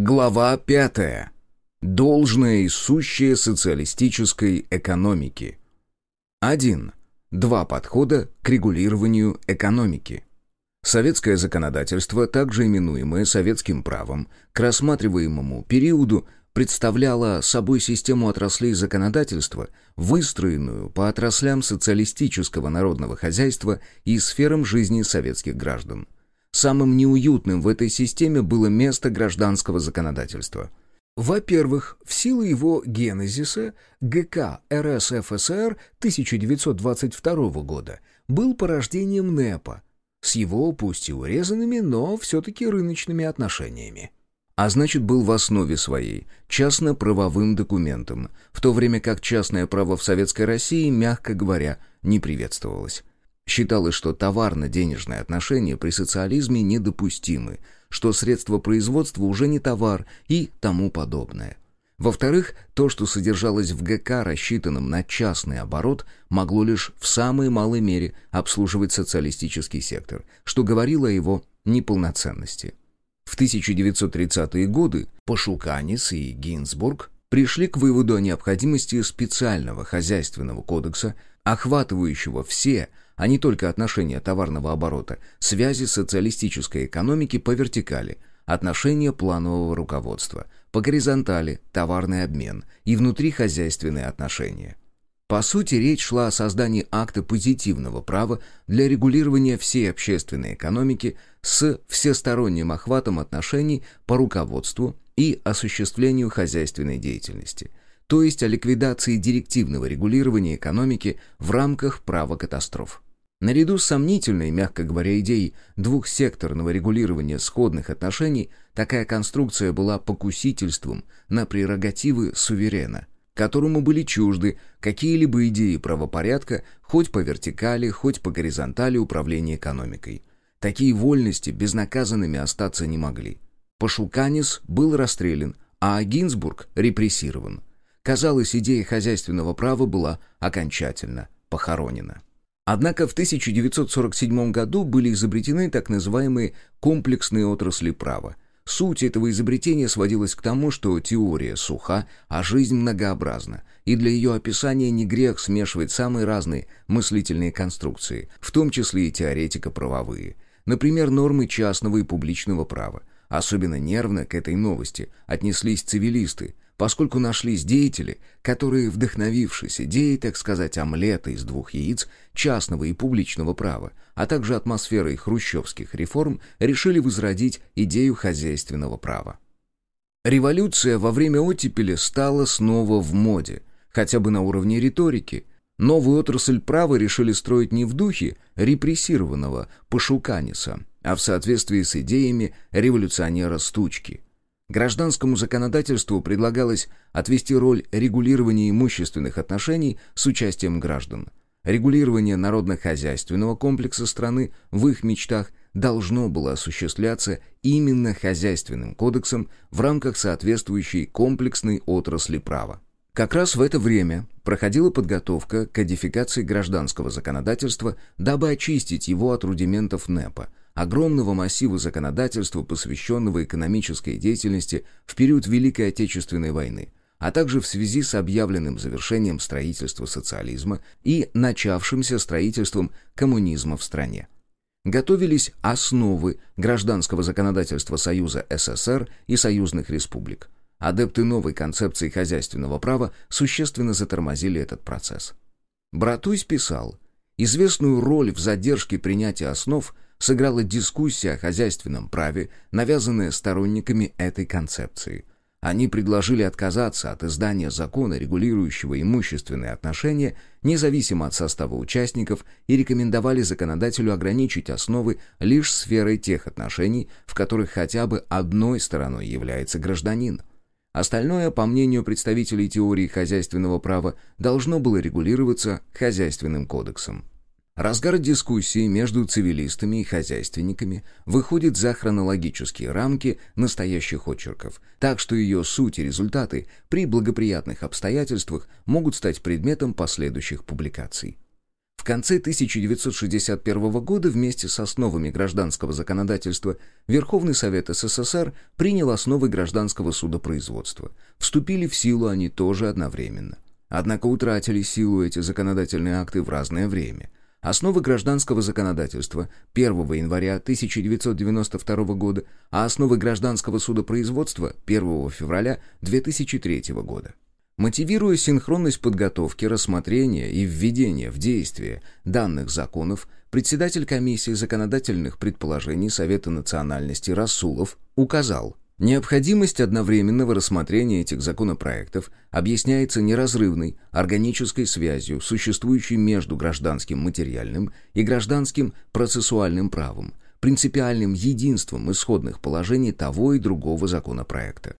Глава пятая. Должное и сущее социалистической экономики. 1. Два подхода к регулированию экономики. Советское законодательство, также именуемое советским правом, к рассматриваемому периоду представляло собой систему отраслей законодательства, выстроенную по отраслям социалистического народного хозяйства и сферам жизни советских граждан. Самым неуютным в этой системе было место гражданского законодательства. Во-первых, в силу его генезиса ГК РСФСР 1922 года был порождением НЭПа с его, пусть и урезанными, но все-таки рыночными отношениями. А значит, был в основе своей частно-правовым документом, в то время как частное право в Советской России, мягко говоря, не приветствовалось. Считалось, что товарно-денежные отношения при социализме недопустимы, что средства производства уже не товар и тому подобное. Во-вторых, то, что содержалось в ГК, рассчитанном на частный оборот, могло лишь в самой малой мере обслуживать социалистический сектор, что говорило о его неполноценности. В 1930-е годы Пашуканис и Гинзбург пришли к выводу о необходимости специального хозяйственного кодекса, охватывающего все а не только отношения товарного оборота, связи социалистической экономики по вертикали, отношения планового руководства, по горизонтали товарный обмен и внутрихозяйственные отношения. По сути, речь шла о создании акта позитивного права для регулирования всей общественной экономики с всесторонним охватом отношений по руководству и осуществлению хозяйственной деятельности, то есть о ликвидации директивного регулирования экономики в рамках права катастроф. Наряду с сомнительной, мягко говоря, идеей двухсекторного регулирования сходных отношений, такая конструкция была покусительством на прерогативы суверена, которому были чужды какие-либо идеи правопорядка хоть по вертикали, хоть по горизонтали управления экономикой. Такие вольности безнаказанными остаться не могли. Пашуканис был расстрелян, а Гинзбург репрессирован. Казалось, идея хозяйственного права была окончательно похоронена. Однако в 1947 году были изобретены так называемые комплексные отрасли права. Суть этого изобретения сводилась к тому, что теория суха, а жизнь многообразна, и для ее описания не грех смешивать самые разные мыслительные конструкции, в том числе и теоретико-правовые. Например, нормы частного и публичного права. Особенно нервно к этой новости отнеслись цивилисты – поскольку нашлись деятели, которые, вдохновившись идеей, так сказать, омлета из двух яиц, частного и публичного права, а также атмосферой хрущевских реформ, решили возродить идею хозяйственного права. Революция во время оттепели стала снова в моде, хотя бы на уровне риторики. Новую отрасль права решили строить не в духе репрессированного Пашуканиса, а в соответствии с идеями революционера Стучки – Гражданскому законодательству предлагалось отвести роль регулирования имущественных отношений с участием граждан. Регулирование народно-хозяйственного комплекса страны в их мечтах должно было осуществляться именно хозяйственным кодексом в рамках соответствующей комплексной отрасли права. Как раз в это время проходила подготовка к кодификации гражданского законодательства, дабы очистить его от рудиментов НЭПа, огромного массива законодательства, посвященного экономической деятельности в период Великой Отечественной войны, а также в связи с объявленным завершением строительства социализма и начавшимся строительством коммунизма в стране. Готовились основы гражданского законодательства Союза СССР и союзных республик. Адепты новой концепции хозяйственного права существенно затормозили этот процесс. Братусь писал, известную роль в задержке принятия основ – сыграла дискуссия о хозяйственном праве, навязанная сторонниками этой концепции. Они предложили отказаться от издания закона, регулирующего имущественные отношения, независимо от состава участников, и рекомендовали законодателю ограничить основы лишь сферой тех отношений, в которых хотя бы одной стороной является гражданин. Остальное, по мнению представителей теории хозяйственного права, должно было регулироваться хозяйственным кодексом. Разгар дискуссии между цивилистами и хозяйственниками выходит за хронологические рамки настоящих очерков, так что ее суть и результаты при благоприятных обстоятельствах могут стать предметом последующих публикаций. В конце 1961 года вместе с основами гражданского законодательства Верховный Совет СССР принял основы гражданского судопроизводства. Вступили в силу они тоже одновременно. Однако утратили силу эти законодательные акты в разное время. Основы гражданского законодательства 1 января 1992 года, а основы гражданского судопроизводства 1 февраля 2003 года. Мотивируя синхронность подготовки, рассмотрения и введения в действие данных законов, председатель комиссии законодательных предположений Совета национальности Расулов указал, необходимость одновременного рассмотрения этих законопроектов объясняется неразрывной органической связью, существующей между гражданским материальным и гражданским процессуальным правом, принципиальным единством исходных положений того и другого законопроекта.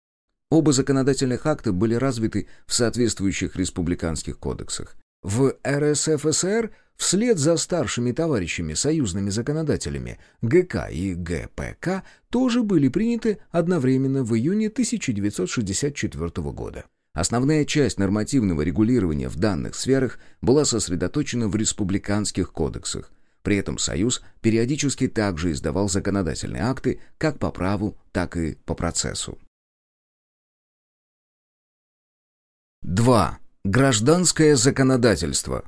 Оба законодательных акта были развиты в соответствующих республиканских кодексах. В РСФСР вслед за старшими товарищами союзными законодателями ГК и ГПК тоже были приняты одновременно в июне 1964 года. Основная часть нормативного регулирования в данных сферах была сосредоточена в республиканских кодексах. При этом Союз периодически также издавал законодательные акты как по праву, так и по процессу. 2. Гражданское законодательство.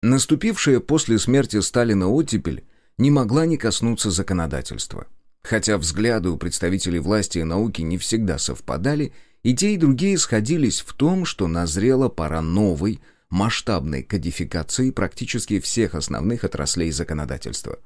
Наступившая после смерти Сталина оттепель не могла не коснуться законодательства. Хотя взгляды у представителей власти и науки не всегда совпадали, и те, и другие сходились в том, что назрела пора новой, масштабной кодификации практически всех основных отраслей законодательства.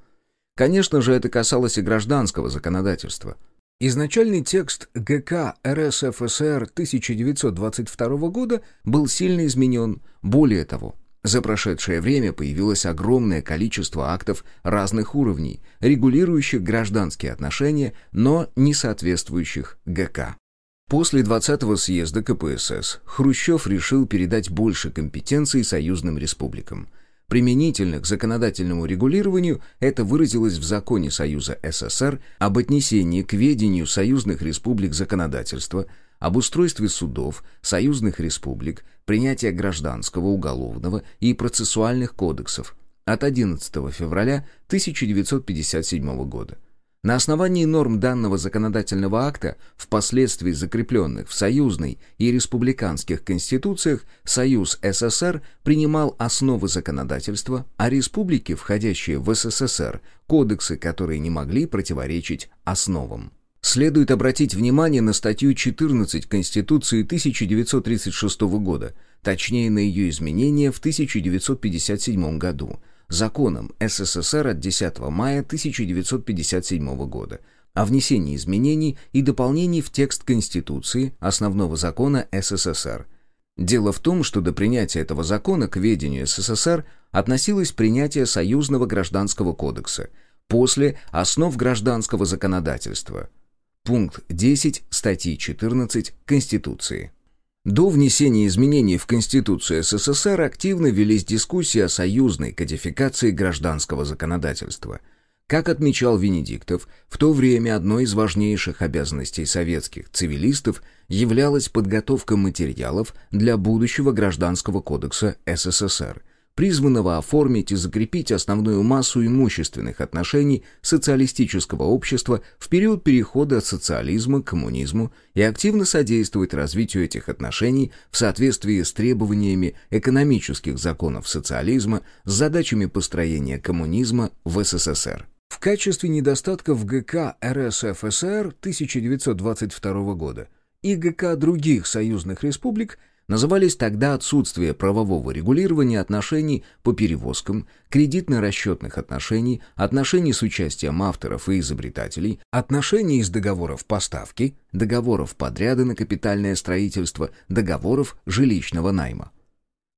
Конечно же, это касалось и гражданского законодательства – Изначальный текст ГК РСФСР 1922 года был сильно изменен. Более того, за прошедшее время появилось огромное количество актов разных уровней, регулирующих гражданские отношения, но не соответствующих ГК. После 20-го съезда КПСС Хрущев решил передать больше компетенций союзным республикам – Применительно к законодательному регулированию это выразилось в Законе Союза СССР об отнесении к ведению союзных республик законодательства, об устройстве судов союзных республик, принятия гражданского, уголовного и процессуальных кодексов от 11 февраля 1957 года. На основании норм данного законодательного акта, впоследствии закрепленных в союзной и республиканских конституциях, Союз СССР принимал основы законодательства, а республики, входящие в СССР, кодексы, которые не могли противоречить основам. Следует обратить внимание на статью 14 Конституции 1936 года, точнее на ее изменения в 1957 году – законом СССР от 10 мая 1957 года о внесении изменений и дополнений в текст Конституции основного закона СССР. Дело в том, что до принятия этого закона к ведению СССР относилось принятие Союзного гражданского кодекса, после основ гражданского законодательства. Пункт 10 статьи 14 Конституции. До внесения изменений в Конституцию СССР активно велись дискуссии о союзной кодификации гражданского законодательства. Как отмечал Венедиктов, в то время одной из важнейших обязанностей советских цивилистов являлась подготовка материалов для будущего Гражданского кодекса СССР – призванного оформить и закрепить основную массу имущественных отношений социалистического общества в период перехода от социализма к коммунизму и активно содействовать развитию этих отношений в соответствии с требованиями экономических законов социализма с задачами построения коммунизма в СССР. В качестве недостатков ГК РСФСР 1922 года и ГК других союзных республик – назывались тогда отсутствие правового регулирования отношений по перевозкам, кредитно-расчетных отношений, отношений с участием авторов и изобретателей, отношений из договоров поставки, договоров подряда на капитальное строительство, договоров жилищного найма.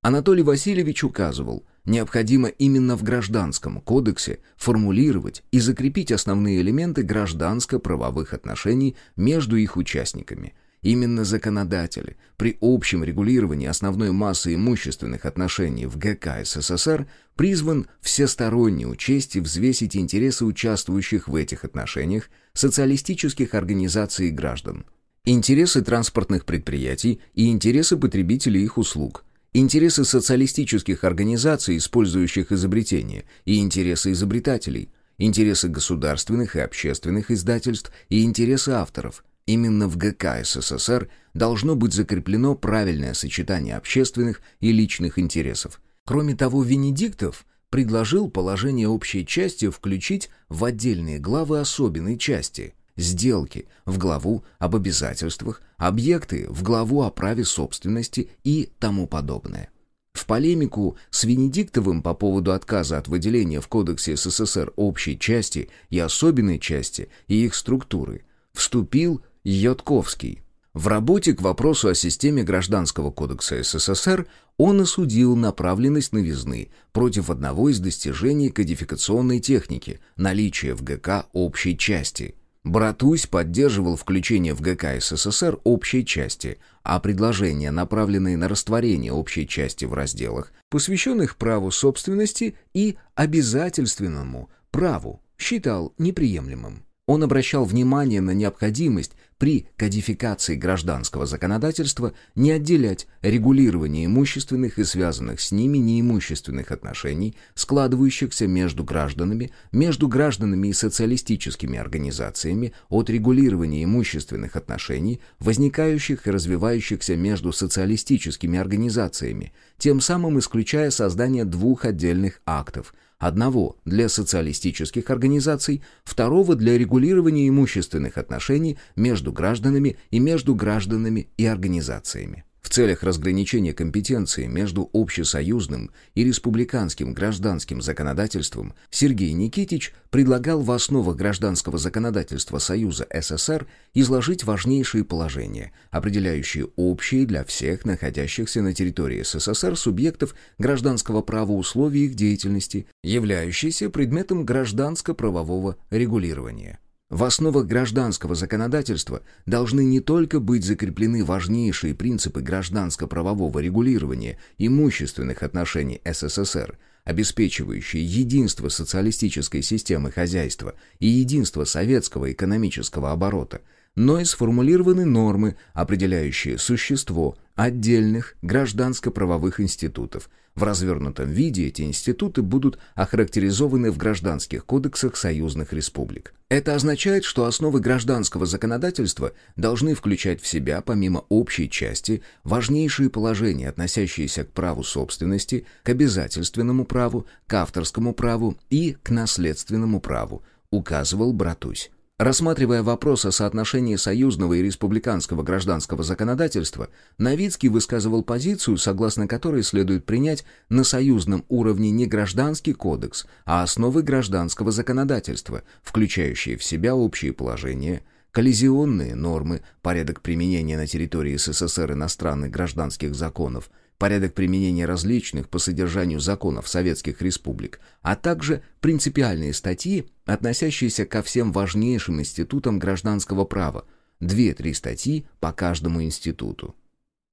Анатолий Васильевич указывал, необходимо именно в Гражданском кодексе формулировать и закрепить основные элементы гражданско-правовых отношений между их участниками – Именно законодатель при общем регулировании основной массы имущественных отношений в ГК СССР призван всесторонне учесть и взвесить интересы участвующих в этих отношениях социалистических организаций и граждан, интересы транспортных предприятий и интересы потребителей их услуг, интересы социалистических организаций, использующих изобретения, и интересы изобретателей, интересы государственных и общественных издательств и интересы авторов. Именно в ГК СССР должно быть закреплено правильное сочетание общественных и личных интересов. Кроме того, Венедиктов предложил положение общей части включить в отдельные главы особенной части – сделки в главу об обязательствах, объекты в главу о праве собственности и тому подобное. В полемику с Венедиктовым по поводу отказа от выделения в Кодексе СССР общей части и особенной части и их структуры вступил Йотковский. В работе к вопросу о системе Гражданского кодекса СССР он осудил направленность новизны против одного из достижений кодификационной техники – наличия в ГК общей части – Братусь поддерживал включение в ГК СССР общей части, а предложения, направленные на растворение общей части в разделах, посвященных праву собственности и обязательственному праву, считал неприемлемым. Он обращал внимание на необходимость при кодификации гражданского законодательства не отделять регулирование имущественных и связанных с ними неимущественных отношений, складывающихся между гражданами, между гражданами и социалистическими организациями от регулирования имущественных отношений, возникающих и развивающихся между социалистическими организациями, тем самым исключая создание двух отдельных актов – Одного для социалистических организаций, второго для регулирования имущественных отношений между гражданами и между гражданами и организациями. В целях разграничения компетенции между общесоюзным и республиканским гражданским законодательством Сергей Никитич предлагал в основах гражданского законодательства Союза СССР изложить важнейшие положения, определяющие общие для всех находящихся на территории СССР субъектов гражданского права условий их деятельности, являющиеся предметом гражданско-правового регулирования. В основах гражданского законодательства должны не только быть закреплены важнейшие принципы гражданско-правового регулирования имущественных отношений СССР, обеспечивающие единство социалистической системы хозяйства и единство советского экономического оборота, но и сформулированы нормы, определяющие существо отдельных гражданско-правовых институтов – в развернутом виде эти институты будут охарактеризованы в гражданских кодексах союзных республик. Это означает, что основы гражданского законодательства должны включать в себя, помимо общей части, важнейшие положения, относящиеся к праву собственности, к обязательственному праву, к авторскому праву и к наследственному праву, указывал Братусь. Рассматривая вопрос о соотношении союзного и республиканского гражданского законодательства, Новицкий высказывал позицию, согласно которой следует принять на союзном уровне не гражданский кодекс, а основы гражданского законодательства, включающие в себя общие положения, коллизионные нормы, порядок применения на территории СССР иностранных гражданских законов – порядок применения различных по содержанию законов советских республик, а также принципиальные статьи, относящиеся ко всем важнейшим институтам гражданского права, две-три статьи по каждому институту.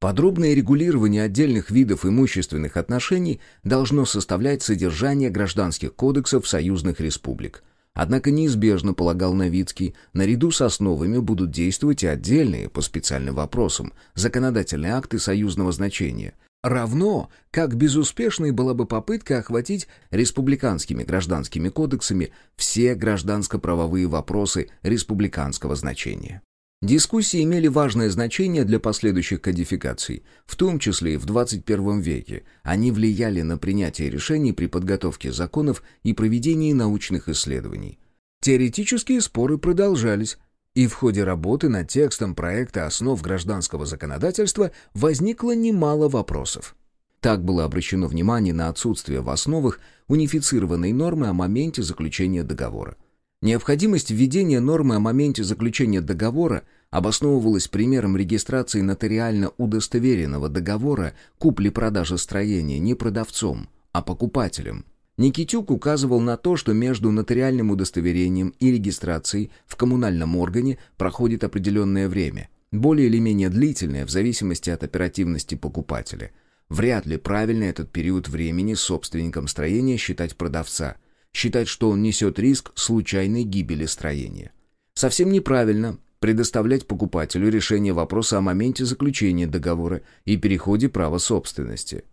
Подробное регулирование отдельных видов имущественных отношений должно составлять содержание гражданских кодексов союзных республик. Однако неизбежно, полагал Новицкий, наряду с основами будут действовать и отдельные, по специальным вопросам, законодательные акты союзного значения, Равно, как безуспешной была бы попытка охватить республиканскими гражданскими кодексами все гражданско-правовые вопросы республиканского значения. Дискуссии имели важное значение для последующих кодификаций, в том числе и в 21 веке. Они влияли на принятие решений при подготовке законов и проведении научных исследований. Теоретические споры продолжались, и в ходе работы над текстом проекта основ гражданского законодательства возникло немало вопросов. Так было обращено внимание на отсутствие в основах унифицированной нормы о моменте заключения договора. Необходимость введения нормы о моменте заключения договора обосновывалась примером регистрации нотариально удостоверенного договора купли-продажи строения не продавцом, а покупателем – Никитюк указывал на то, что между нотариальным удостоверением и регистрацией в коммунальном органе проходит определенное время, более или менее длительное в зависимости от оперативности покупателя. Вряд ли правильно этот период времени собственником строения считать продавца, считать, что он несет риск случайной гибели строения. Совсем неправильно предоставлять покупателю решение вопроса о моменте заключения договора и переходе права собственности –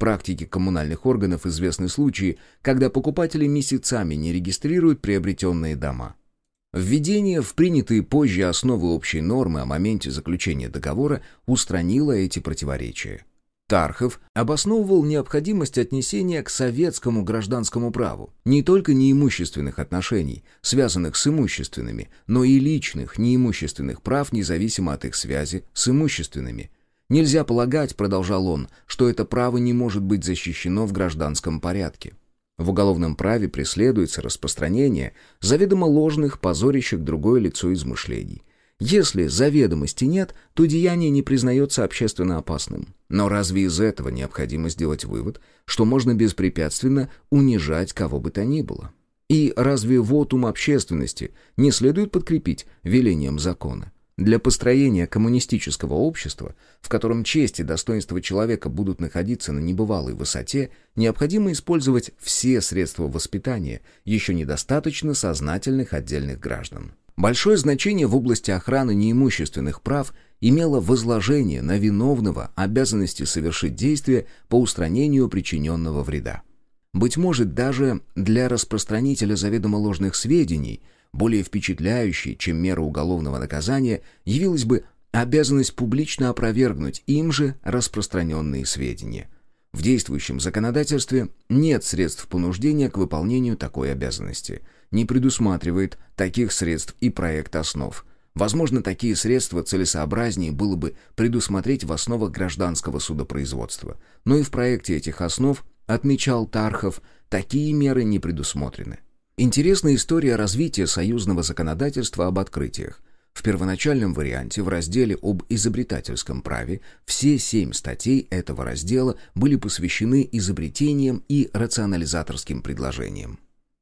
практике коммунальных органов известны случаи, когда покупатели месяцами не регистрируют приобретенные дома. Введение в принятые позже основы общей нормы о моменте заключения договора устранило эти противоречия. Тархов обосновывал необходимость отнесения к советскому гражданскому праву не только неимущественных отношений, связанных с имущественными, но и личных неимущественных прав, независимо от их связи с имущественными. Нельзя полагать, продолжал он, что это право не может быть защищено в гражданском порядке. В уголовном праве преследуется распространение заведомо ложных, позорящих другое лицо измышлений. Если заведомости нет, то деяние не признается общественно опасным. Но разве из этого необходимо сделать вывод, что можно беспрепятственно унижать кого бы то ни было? И разве вотум общественности не следует подкрепить велением закона? Для построения коммунистического общества, в котором честь и достоинство человека будут находиться на небывалой высоте, необходимо использовать все средства воспитания еще недостаточно сознательных отдельных граждан. Большое значение в области охраны неимущественных прав имело возложение на виновного обязанности совершить действие по устранению причиненного вреда. Быть может, даже для распространителя заведомо ложных сведений, более впечатляющей, чем мера уголовного наказания, явилась бы обязанность публично опровергнуть им же распространенные сведения. В действующем законодательстве нет средств понуждения к выполнению такой обязанности – не предусматривает таких средств и проект основ. Возможно, такие средства целесообразнее было бы предусмотреть в основах гражданского судопроизводства. Но и в проекте этих основ, отмечал Тархов, такие меры не предусмотрены. Интересная история развития союзного законодательства об открытиях. В первоначальном варианте в разделе об изобретательском праве все семь статей этого раздела были посвящены изобретениям и рационализаторским предложениям.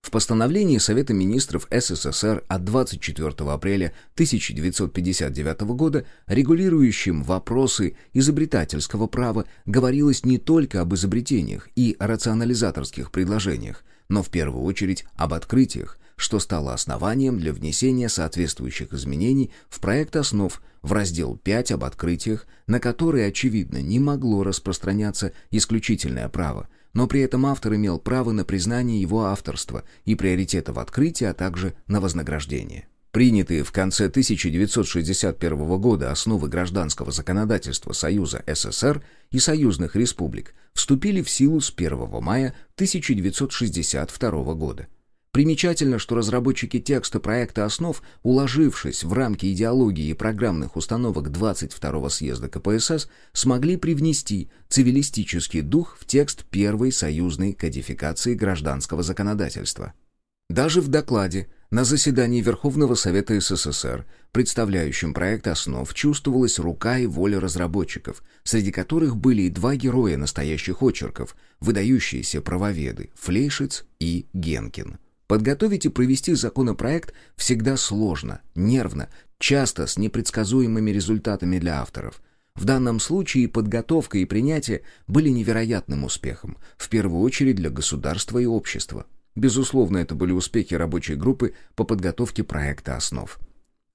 В постановлении Совета министров СССР от 24 апреля 1959 года, регулирующим вопросы изобретательского права, говорилось не только об изобретениях и рационализаторских предложениях, но в первую очередь об открытиях, что стало основанием для внесения соответствующих изменений в проект основ в раздел 5 об открытиях, на которые, очевидно, не могло распространяться исключительное право, но при этом автор имел право на признание его авторства и приоритета в открытии, а также на вознаграждение. Принятые в конце 1961 года основы гражданского законодательства Союза СССР и союзных республик вступили в силу с 1 мая 1962 года. Примечательно, что разработчики текста проекта основ, уложившись в рамки идеологии и программных установок 22-го съезда КПСС, смогли привнести цивилистический дух в текст первой союзной кодификации гражданского законодательства. Даже в докладе на заседании Верховного Совета СССР, представляющем проект основ, чувствовалась рука и воля разработчиков, среди которых были и два героя настоящих очерков, выдающиеся правоведы Флейшиц и Генкин. Подготовить и провести законопроект всегда сложно, нервно, часто с непредсказуемыми результатами для авторов. В данном случае подготовка и принятие были невероятным успехом, в первую очередь для государства и общества. Безусловно, это были успехи рабочей группы по подготовке проекта основ.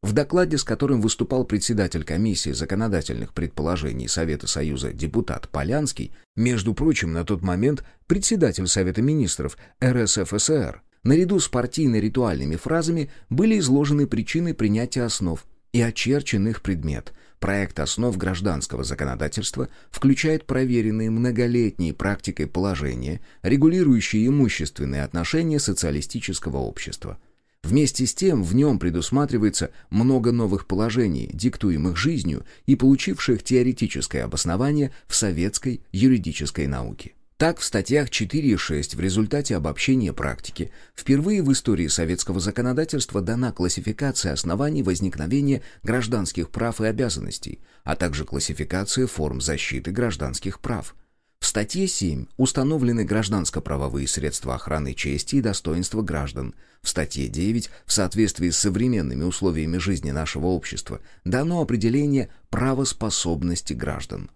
В докладе, с которым выступал председатель комиссии законодательных предположений Совета Союза депутат Полянский, между прочим, на тот момент председатель Совета министров РСФСР, наряду с партийно-ритуальными фразами были изложены причины принятия основ и очерчен их предмет. Проект основ гражданского законодательства включает проверенные многолетней практикой положения, регулирующие имущественные отношения социалистического общества. Вместе с тем в нем предусматривается много новых положений, диктуемых жизнью и получивших теоретическое обоснование в советской юридической науке. Так, в статьях 4 и 6 в результате обобщения практики впервые в истории советского законодательства дана классификация оснований возникновения гражданских прав и обязанностей, а также классификация форм защиты гражданских прав. В статье 7 установлены гражданско-правовые средства охраны чести и достоинства граждан. В статье 9, в соответствии с современными условиями жизни нашего общества, дано определение правоспособности граждан.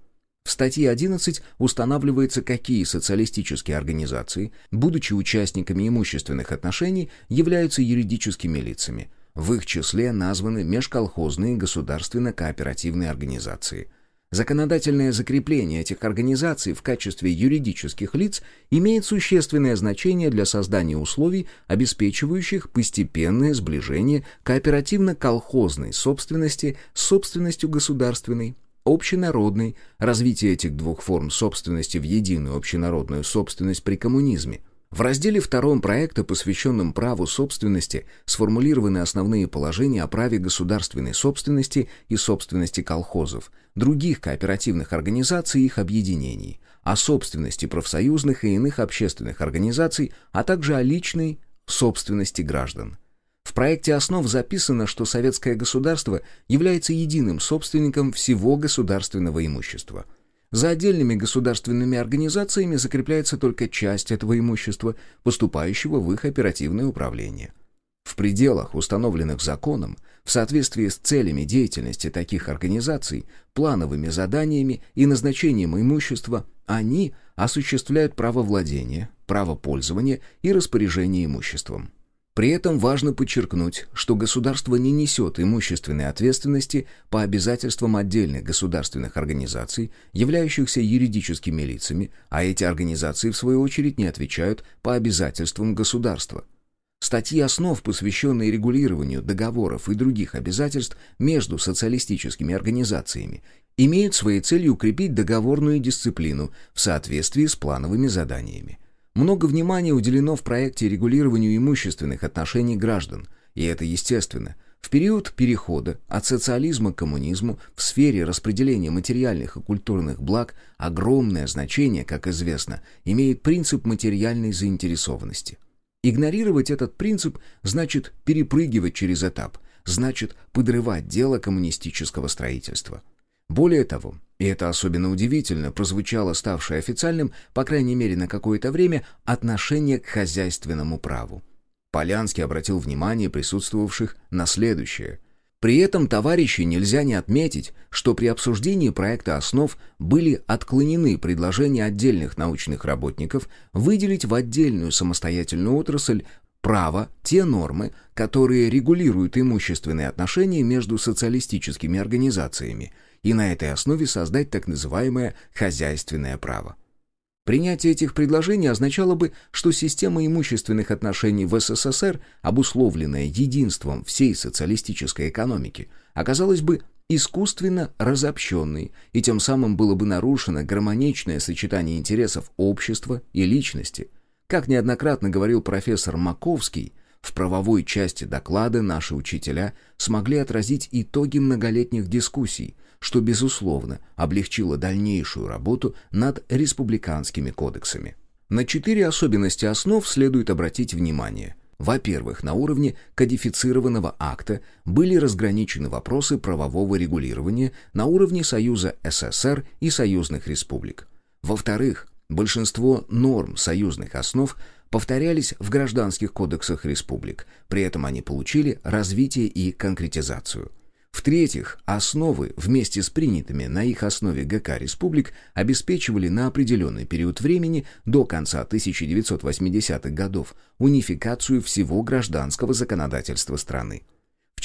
В статье 11 устанавливается, какие социалистические организации, будучи участниками имущественных отношений, являются юридическими лицами. В их числе названы межколхозные государственно-кооперативные организации. Законодательное закрепление этих организаций в качестве юридических лиц имеет существенное значение для создания условий, обеспечивающих постепенное сближение кооперативно-колхозной собственности с собственностью государственной, общенародной, развитие этих двух форм собственности в единую общенародную собственность при коммунизме, в разделе втором проекта, посвященном праву собственности, сформулированы основные положения о праве государственной собственности и собственности колхозов, других кооперативных организаций и их объединений, о собственности профсоюзных и иных общественных организаций, а также о личной собственности граждан. В проекте основ записано, что советское государство является единым собственником всего государственного имущества – за отдельными государственными организациями закрепляется только часть этого имущества, поступающего в их оперативное управление. В пределах, установленных законом, в соответствии с целями деятельности таких организаций, плановыми заданиями и назначением имущества, они осуществляют право владения, право пользования и распоряжения имуществом. При этом важно подчеркнуть, что государство не несет имущественной ответственности по обязательствам отдельных государственных организаций, являющихся юридическими лицами, а эти организации, в свою очередь, не отвечают по обязательствам государства. Статьи основ, посвященные регулированию договоров и других обязательств между социалистическими организациями, имеют своей целью укрепить договорную дисциплину в соответствии с плановыми заданиями. Много внимания уделено в проекте регулированию имущественных отношений граждан, и это естественно. В период перехода от социализма к коммунизму в сфере распределения материальных и культурных благ огромное значение, как известно, имеет принцип материальной заинтересованности. Игнорировать этот принцип значит перепрыгивать через этап, значит подрывать дело коммунистического строительства. Более того, и это особенно удивительно, прозвучало ставшее официальным, по крайней мере на какое-то время, отношение к хозяйственному праву. Полянский обратил внимание присутствовавших на следующее. При этом, товарищи, нельзя не отметить, что при обсуждении проекта основ были отклонены предложения отдельных научных работников выделить в отдельную самостоятельную отрасль право те нормы, которые регулируют имущественные отношения между социалистическими организациями – и на этой основе создать так называемое «хозяйственное право». Принятие этих предложений означало бы, что система имущественных отношений в СССР, обусловленная единством всей социалистической экономики, оказалась бы искусственно разобщенной, и тем самым было бы нарушено гармоничное сочетание интересов общества и личности. Как неоднократно говорил профессор Маковский, в правовой части доклада наши учителя смогли отразить итоги многолетних дискуссий, что, безусловно, облегчило дальнейшую работу над республиканскими кодексами. На четыре особенности основ следует обратить внимание. Во-первых, на уровне кодифицированного акта были разграничены вопросы правового регулирования на уровне Союза СССР и союзных республик. Во-вторых, большинство норм союзных основ повторялись в гражданских кодексах республик, при этом они получили развитие и конкретизацию. В-третьих, основы вместе с принятыми на их основе ГК республик обеспечивали на определенный период времени до конца 1980-х годов унификацию всего гражданского законодательства страны.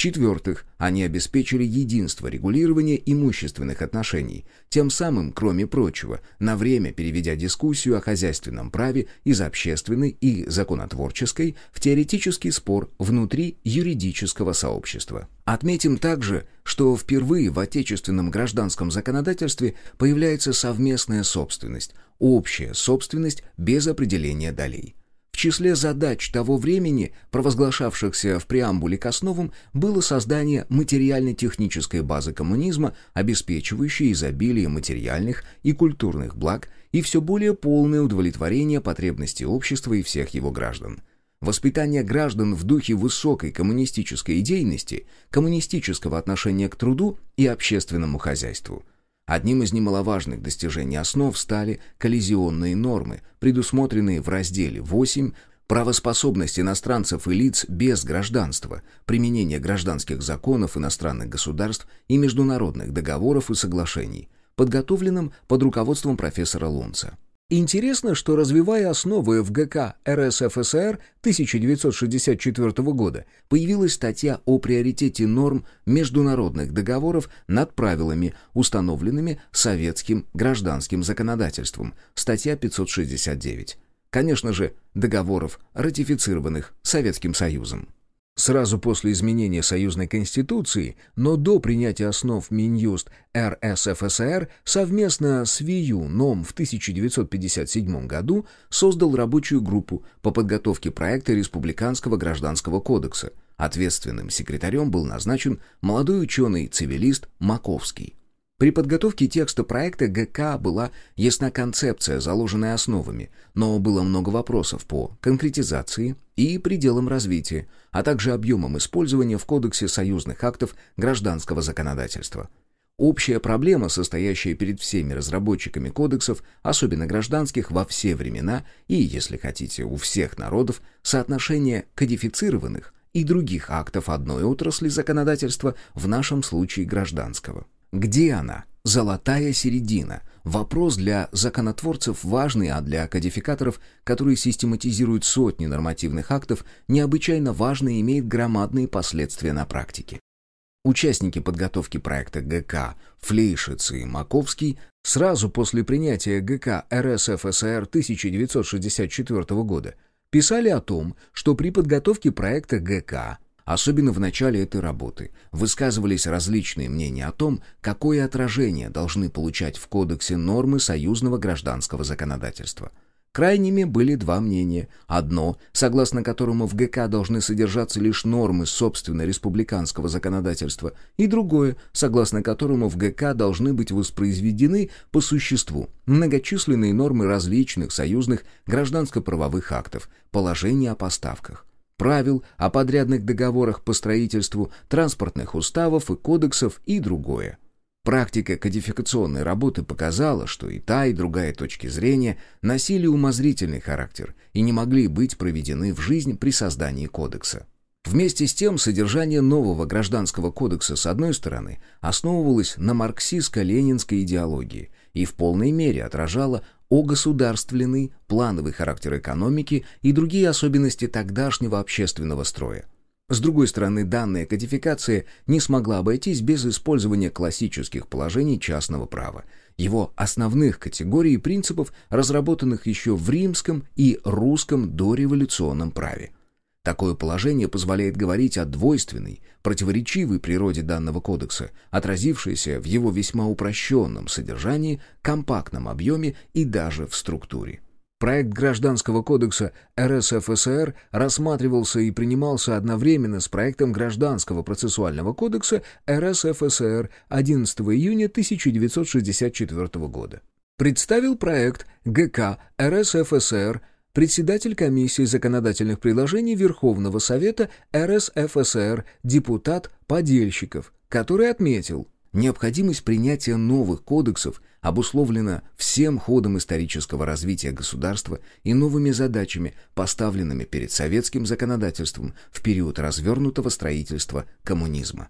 В-четвертых, они обеспечили единство регулирования имущественных отношений, тем самым, кроме прочего, на время переведя дискуссию о хозяйственном праве из общественной и законотворческой в теоретический спор внутри юридического сообщества. Отметим также, что впервые в отечественном гражданском законодательстве появляется совместная собственность, общая собственность без определения долей. В числе задач того времени, провозглашавшихся в преамбуле к основам, было создание материально-технической базы коммунизма, обеспечивающей изобилие материальных и культурных благ и все более полное удовлетворение потребностей общества и всех его граждан. Воспитание граждан в духе высокой коммунистической идейности, коммунистического отношения к труду и общественному хозяйству – Одним из немаловажных достижений основ стали коллизионные нормы, предусмотренные в разделе 8 правоспособность иностранцев и лиц без гражданства, применение гражданских законов иностранных государств и международных договоров и соглашений, подготовленным под руководством профессора Лунца. Интересно, что развивая основы в ГК РСФСР 1964 года, появилась статья о приоритете норм международных договоров над правилами, установленными советским гражданским законодательством, статья 569. Конечно же, договоров, ратифицированных Советским Союзом. Сразу после изменения Союзной Конституции, но до принятия основ Минюст РСФСР совместно с ВИЮ НОМ в 1957 году создал рабочую группу по подготовке проекта Республиканского гражданского кодекса. Ответственным секретарем был назначен молодой ученый-цивилист Маковский. При подготовке текста проекта ГК была ясна концепция, заложенная основами, но было много вопросов по конкретизации и пределам развития, а также объемам использования в Кодексе союзных актов гражданского законодательства. Общая проблема, состоящая перед всеми разработчиками кодексов, особенно гражданских, во все времена и, если хотите, у всех народов, соотношение кодифицированных и других актов одной отрасли законодательства, в нашем случае гражданского. Где она? Золотая середина. Вопрос для законотворцев важный, а для кодификаторов, которые систематизируют сотни нормативных актов, необычайно важный и имеет громадные последствия на практике. Участники подготовки проекта ГК Флейшиц и Маковский сразу после принятия ГК РСФСР 1964 года писали о том, что при подготовке проекта ГК Особенно в начале этой работы высказывались различные мнения о том, какое отражение должны получать в кодексе нормы союзного гражданского законодательства. Крайними были два мнения. Одно, согласно которому в ГК должны содержаться лишь нормы собственно республиканского законодательства, и другое, согласно которому в ГК должны быть воспроизведены по существу многочисленные нормы различных союзных гражданско-правовых актов, положения о поставках правил о подрядных договорах по строительству, транспортных уставов и кодексов и другое. Практика кодификационной работы показала, что и та, и другая точки зрения носили умозрительный характер и не могли быть проведены в жизнь при создании кодекса. Вместе с тем, содержание нового гражданского кодекса, с одной стороны, основывалось на марксистско-ленинской идеологии и в полной мере отражало огосударственный, плановый характер экономики и другие особенности тогдашнего общественного строя. С другой стороны, данная кодификация не смогла обойтись без использования классических положений частного права, его основных категорий и принципов, разработанных еще в римском и русском дореволюционном праве – Такое положение позволяет говорить о двойственной, противоречивой природе данного кодекса, отразившейся в его весьма упрощенном содержании, компактном объеме и даже в структуре. Проект Гражданского кодекса РСФСР рассматривался и принимался одновременно с проектом Гражданского процессуального кодекса РСФСР 11 июня 1964 года. Представил проект ГК РСФСР председатель комиссии законодательных предложений Верховного Совета РСФСР, депутат Подельщиков, который отметил, необходимость принятия новых кодексов обусловлена всем ходом исторического развития государства и новыми задачами, поставленными перед советским законодательством в период развернутого строительства коммунизма.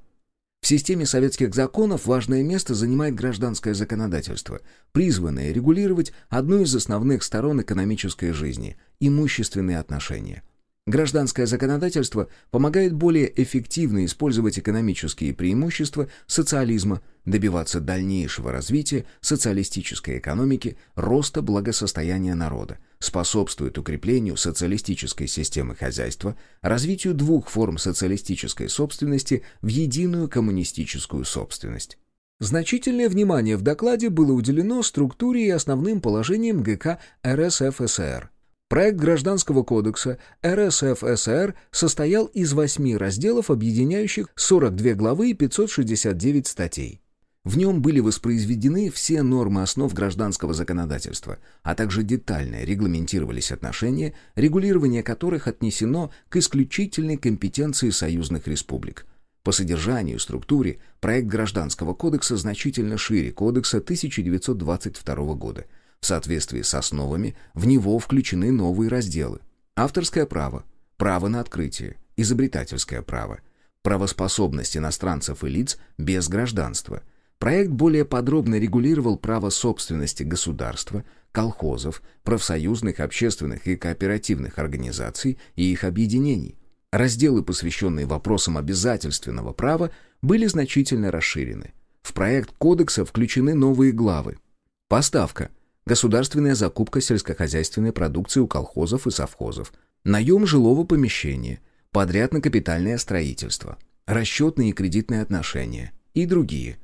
В системе советских законов важное место занимает гражданское законодательство, призванное регулировать одну из основных сторон экономической жизни – имущественные отношения. Гражданское законодательство помогает более эффективно использовать экономические преимущества социализма, добиваться дальнейшего развития социалистической экономики, роста благосостояния народа, способствует укреплению социалистической системы хозяйства, развитию двух форм социалистической собственности в единую коммунистическую собственность. Значительное внимание в докладе было уделено структуре и основным положениям ГК РСФСР. Проект Гражданского кодекса РСФСР состоял из восьми разделов, объединяющих 42 главы и 569 статей. В нем были воспроизведены все нормы основ гражданского законодательства, а также детально регламентировались отношения, регулирование которых отнесено к исключительной компетенции союзных республик. По содержанию и структуре проект Гражданского кодекса значительно шире Кодекса 1922 года. В соответствии с основами в него включены новые разделы. Авторское право, право на открытие, изобретательское право, правоспособность иностранцев и лиц без гражданства – Проект более подробно регулировал право собственности государства, колхозов, профсоюзных, общественных и кооперативных организаций и их объединений. Разделы, посвященные вопросам обязательственного права, были значительно расширены. В проект кодекса включены новые главы. Поставка. Государственная закупка сельскохозяйственной продукции у колхозов и совхозов. Наем жилого помещения. Подряд на капитальное строительство. Расчетные и кредитные отношения. И другие –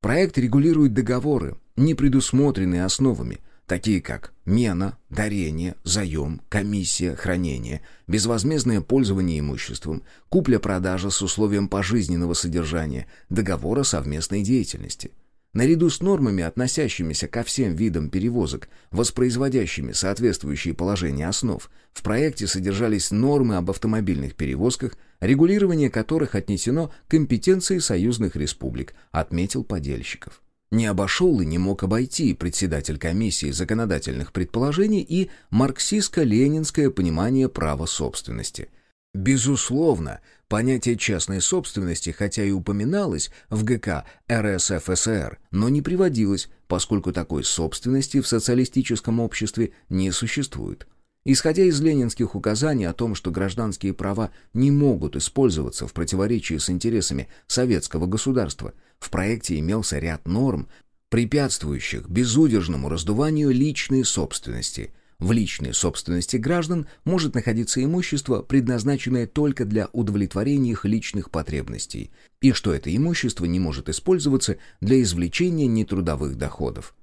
Проект регулирует договоры, не предусмотренные основами, такие как мена, дарение, заем, комиссия, хранение, безвозмездное пользование имуществом, купля-продажа с условием пожизненного содержания, договора совместной деятельности. Наряду с нормами, относящимися ко всем видам перевозок, воспроизводящими соответствующие положения основ, в проекте содержались нормы об автомобильных перевозках, регулирование которых отнесено к компетенции союзных республик, отметил Подельщиков. Не обошел и не мог обойти председатель комиссии законодательных предположений и марксистско-ленинское понимание права собственности – Безусловно, понятие частной собственности, хотя и упоминалось в ГК РСФСР, но не приводилось, поскольку такой собственности в социалистическом обществе не существует. Исходя из ленинских указаний о том, что гражданские права не могут использоваться в противоречии с интересами советского государства, в проекте имелся ряд норм, препятствующих безудержному раздуванию личной собственности – в личной собственности граждан может находиться имущество, предназначенное только для удовлетворения их личных потребностей, и что это имущество не может использоваться для извлечения нетрудовых доходов.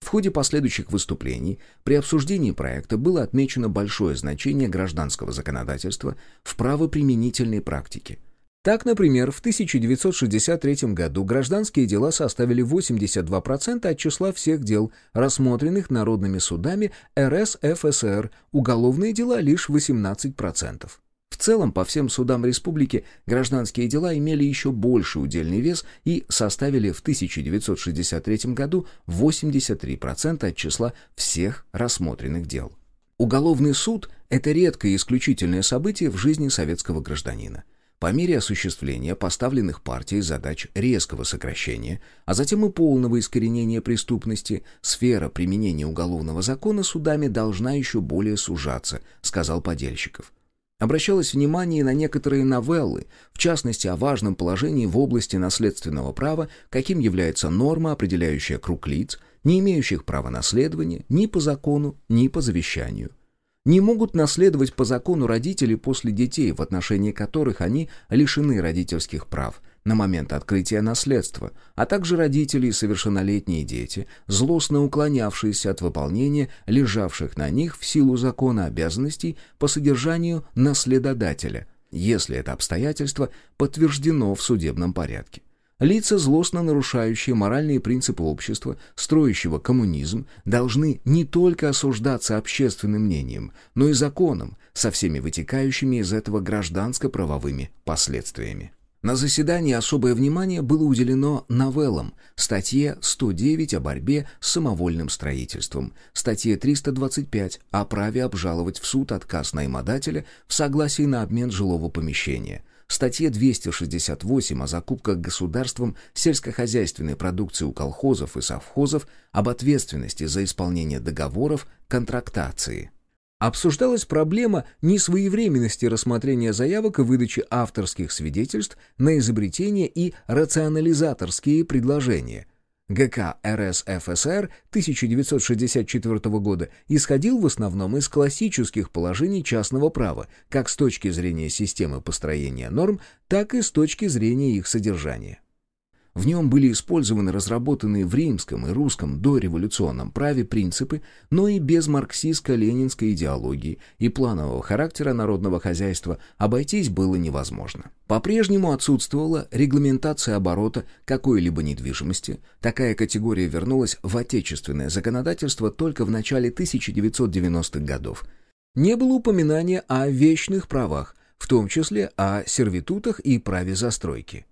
В ходе последующих выступлений при обсуждении проекта было отмечено большое значение гражданского законодательства в правоприменительной практике – так, например, в 1963 году гражданские дела составили 82% от числа всех дел, рассмотренных народными судами РСФСР, уголовные дела лишь 18%. В целом, по всем судам республики гражданские дела имели еще больше удельный вес и составили в 1963 году 83% от числа всех рассмотренных дел. Уголовный суд – это редкое и исключительное событие в жизни советского гражданина. По мере осуществления поставленных партией задач резкого сокращения, а затем и полного искоренения преступности, сфера применения уголовного закона судами должна еще более сужаться, сказал Подельщиков. Обращалось внимание на некоторые новеллы, в частности о важном положении в области наследственного права, каким является норма, определяющая круг лиц, не имеющих права наследования ни по закону, ни по завещанию не могут наследовать по закону родители после детей, в отношении которых они лишены родительских прав на момент открытия наследства, а также родители и совершеннолетние дети, злостно уклонявшиеся от выполнения лежавших на них в силу закона обязанностей по содержанию наследодателя, если это обстоятельство подтверждено в судебном порядке. Лица, злостно нарушающие моральные принципы общества, строящего коммунизм, должны не только осуждаться общественным мнением, но и законом, со всеми вытекающими из этого гражданско-правовыми последствиями. На заседании особое внимание было уделено новеллам, статье 109 о борьбе с самовольным строительством, статье 325 о праве обжаловать в суд отказ наймодателя в согласии на обмен жилого помещения, статье 268 о закупках государством сельскохозяйственной продукции у колхозов и совхозов об ответственности за исполнение договоров контрактации. Обсуждалась проблема несвоевременности рассмотрения заявок и выдачи авторских свидетельств на изобретение и рационализаторские предложения – ГК РСФСР 1964 года исходил в основном из классических положений частного права, как с точки зрения системы построения норм, так и с точки зрения их содержания. В нем были использованы разработанные в римском и русском дореволюционном праве принципы, но и без марксистско-ленинской идеологии и планового характера народного хозяйства обойтись было невозможно. По-прежнему отсутствовала регламентация оборота какой-либо недвижимости. Такая категория вернулась в отечественное законодательство только в начале 1990-х годов. Не было упоминания о вечных правах, в том числе о сервитутах и праве застройки.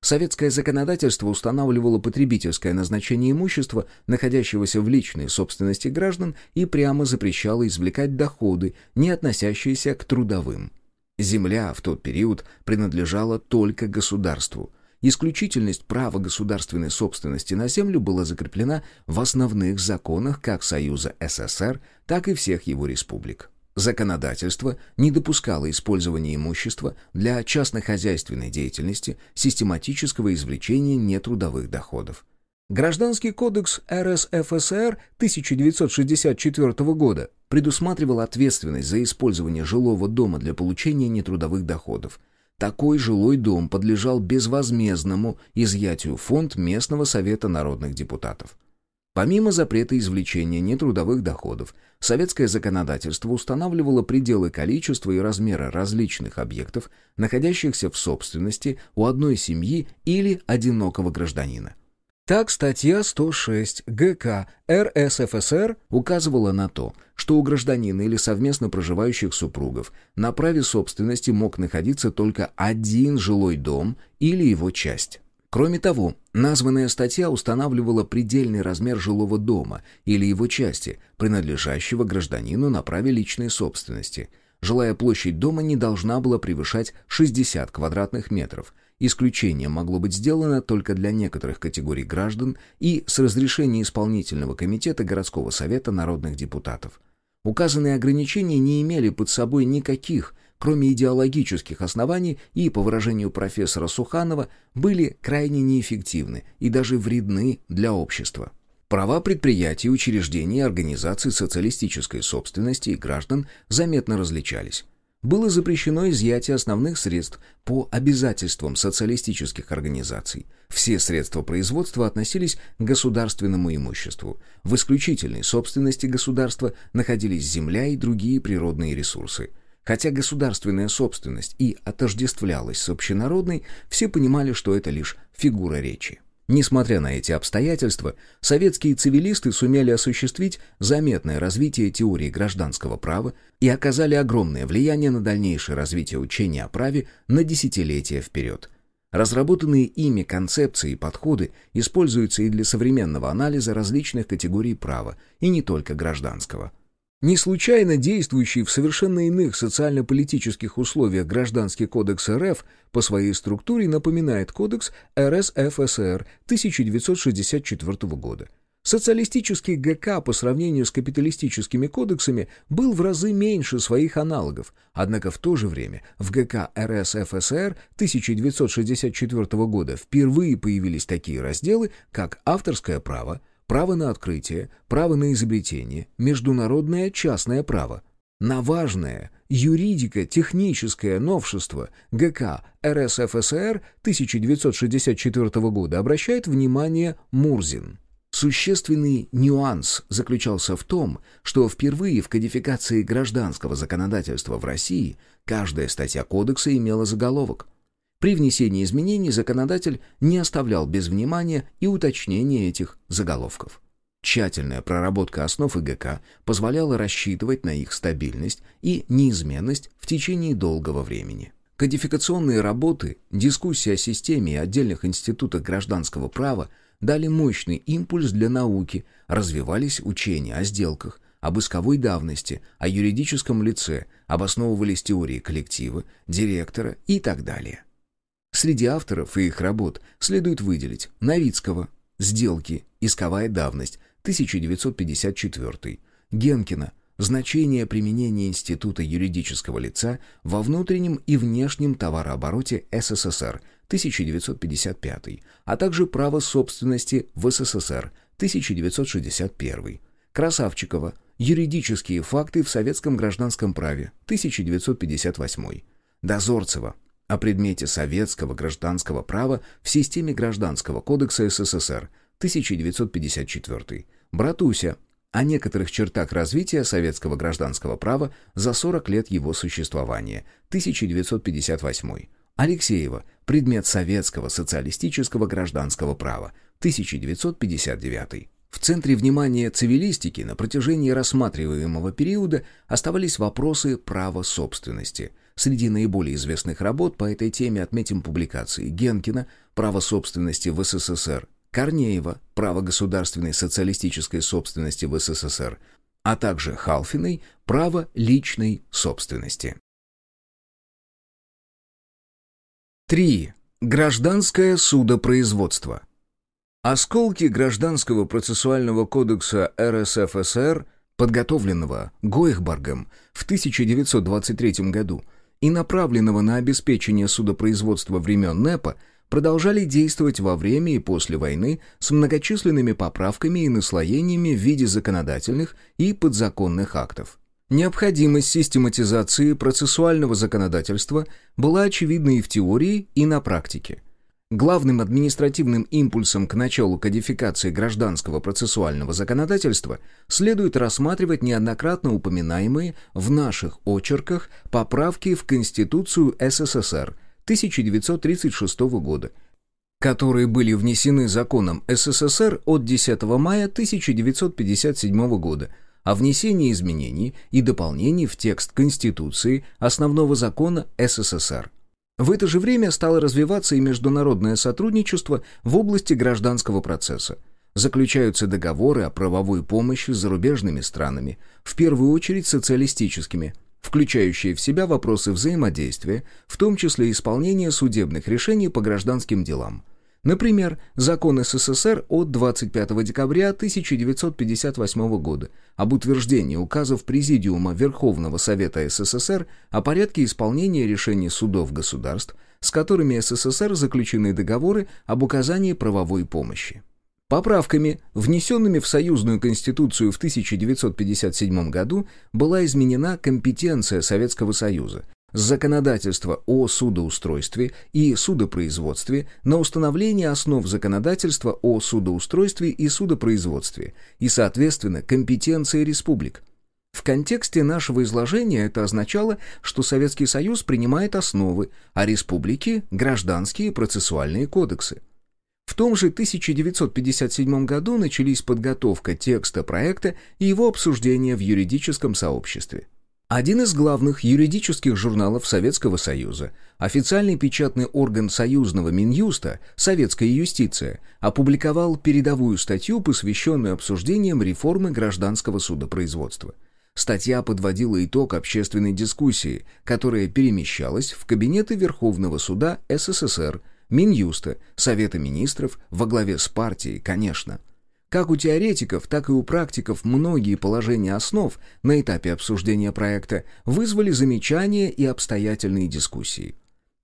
Советское законодательство устанавливало потребительское назначение имущества, находящегося в личной собственности граждан, и прямо запрещало извлекать доходы, не относящиеся к трудовым. Земля в тот период принадлежала только государству. Исключительность права государственной собственности на землю была закреплена в основных законах как Союза СССР, так и всех его республик. Законодательство не допускало использования имущества для частнохозяйственной деятельности, систематического извлечения нетрудовых доходов. Гражданский кодекс РСФСР 1964 года предусматривал ответственность за использование жилого дома для получения нетрудовых доходов. Такой жилой дом подлежал безвозмездному изъятию фонд местного совета народных депутатов. Помимо запрета извлечения нетрудовых доходов, советское законодательство устанавливало пределы количества и размера различных объектов, находящихся в собственности у одной семьи или одинокого гражданина. Так, статья 106 ГК РСФСР указывала на то, что у гражданина или совместно проживающих супругов на праве собственности мог находиться только один жилой дом или его часть. Кроме того, названная статья устанавливала предельный размер жилого дома или его части, принадлежащего гражданину на праве личной собственности. Жилая площадь дома не должна была превышать 60 квадратных метров – Исключение могло быть сделано только для некоторых категорий граждан и с разрешения исполнительного комитета городского совета народных депутатов. Указанные ограничения не имели под собой никаких, кроме идеологических оснований и, по выражению профессора Суханова, были крайне неэффективны и даже вредны для общества. Права предприятий, учреждений организаций социалистической собственности и граждан заметно различались было запрещено изъятие основных средств по обязательствам социалистических организаций. Все средства производства относились к государственному имуществу. В исключительной собственности государства находились земля и другие природные ресурсы. Хотя государственная собственность и отождествлялась с общенародной, все понимали, что это лишь фигура речи. Несмотря на эти обстоятельства, советские цивилисты сумели осуществить заметное развитие теории гражданского права и оказали огромное влияние на дальнейшее развитие учения о праве на десятилетия вперед. Разработанные ими концепции и подходы используются и для современного анализа различных категорий права, и не только гражданского. Не случайно действующий в совершенно иных социально-политических условиях Гражданский кодекс РФ по своей структуре напоминает кодекс РСФСР 1964 года. Социалистический ГК по сравнению с капиталистическими кодексами был в разы меньше своих аналогов, однако в то же время в ГК РСФСР 1964 года впервые появились такие разделы, как авторское право, право на открытие, право на изобретение, международное частное право. На важное юридико-техническое новшество ГК РСФСР 1964 года обращает внимание Мурзин. Существенный нюанс заключался в том, что впервые в кодификации гражданского законодательства в России каждая статья кодекса имела заголовок – при внесении изменений законодатель не оставлял без внимания и уточнения этих заголовков. Тщательная проработка основ ИГК позволяла рассчитывать на их стабильность и неизменность в течение долгого времени. Кодификационные работы, дискуссии о системе и отдельных институтах гражданского права дали мощный импульс для науки, развивались учения о сделках, об исковой давности, о юридическом лице, обосновывались теории коллектива, директора и так далее. Среди авторов и их работ следует выделить Новицкого «Сделки. Исковая давность. 1954», Генкина «Значение применения института юридического лица во внутреннем и внешнем товарообороте СССР» 1955, а также «Право собственности в СССР» 1961, Красавчикова «Юридические факты в советском гражданском праве» 1958, Дозорцева о предмете советского гражданского права в системе Гражданского кодекса СССР 1954. Братуся о некоторых чертах развития советского гражданского права за 40 лет его существования 1958. Алексеева предмет советского социалистического гражданского права 1959. В центре внимания цивилистики на протяжении рассматриваемого периода оставались вопросы права собственности – Среди наиболее известных работ по этой теме отметим публикации Генкина «Право собственности в СССР», Корнеева «Право государственной социалистической собственности в СССР», а также Халфиной «Право личной собственности». 3. Гражданское судопроизводство. Осколки Гражданского процессуального кодекса РСФСР, подготовленного Гойхбаргом в 1923 году и направленного на обеспечение судопроизводства времен НЭПа, продолжали действовать во время и после войны с многочисленными поправками и наслоениями в виде законодательных и подзаконных актов. Необходимость систематизации процессуального законодательства была очевидна и в теории, и на практике. Главным административным импульсом к началу кодификации гражданского процессуального законодательства следует рассматривать неоднократно упоминаемые в наших очерках поправки в Конституцию СССР 1936 года, которые были внесены законом СССР от 10 мая 1957 года – о внесении изменений и дополнений в текст Конституции основного закона СССР. В это же время стало развиваться и международное сотрудничество в области гражданского процесса. Заключаются договоры о правовой помощи с зарубежными странами, в первую очередь социалистическими, включающие в себя вопросы взаимодействия, в том числе исполнение судебных решений по гражданским делам – Например, закон СССР от 25 декабря 1958 года об утверждении указов Президиума Верховного Совета СССР о порядке исполнения решений судов государств, с которыми СССР заключены договоры об указании правовой помощи. Поправками, внесенными в Союзную Конституцию в 1957 году, была изменена компетенция Советского Союза, законодательства о судоустройстве и судопроизводстве на установление основ законодательства о судоустройстве и судопроизводстве и, соответственно, компетенции республик. В контексте нашего изложения это означало, что Советский Союз принимает основы, а республики – гражданские процессуальные кодексы. В том же 1957 году начались подготовка текста проекта и его обсуждение в юридическом сообществе. Один из главных юридических журналов Советского Союза, официальный печатный орган союзного Минюста «Советская юстиция», опубликовал передовую статью, посвященную обсуждениям реформы гражданского судопроизводства. Статья подводила итог общественной дискуссии, которая перемещалась в кабинеты Верховного суда СССР, Минюста, Совета министров, во главе с партией, конечно – как у теоретиков, так и у практиков многие положения основ на этапе обсуждения проекта вызвали замечания и обстоятельные дискуссии.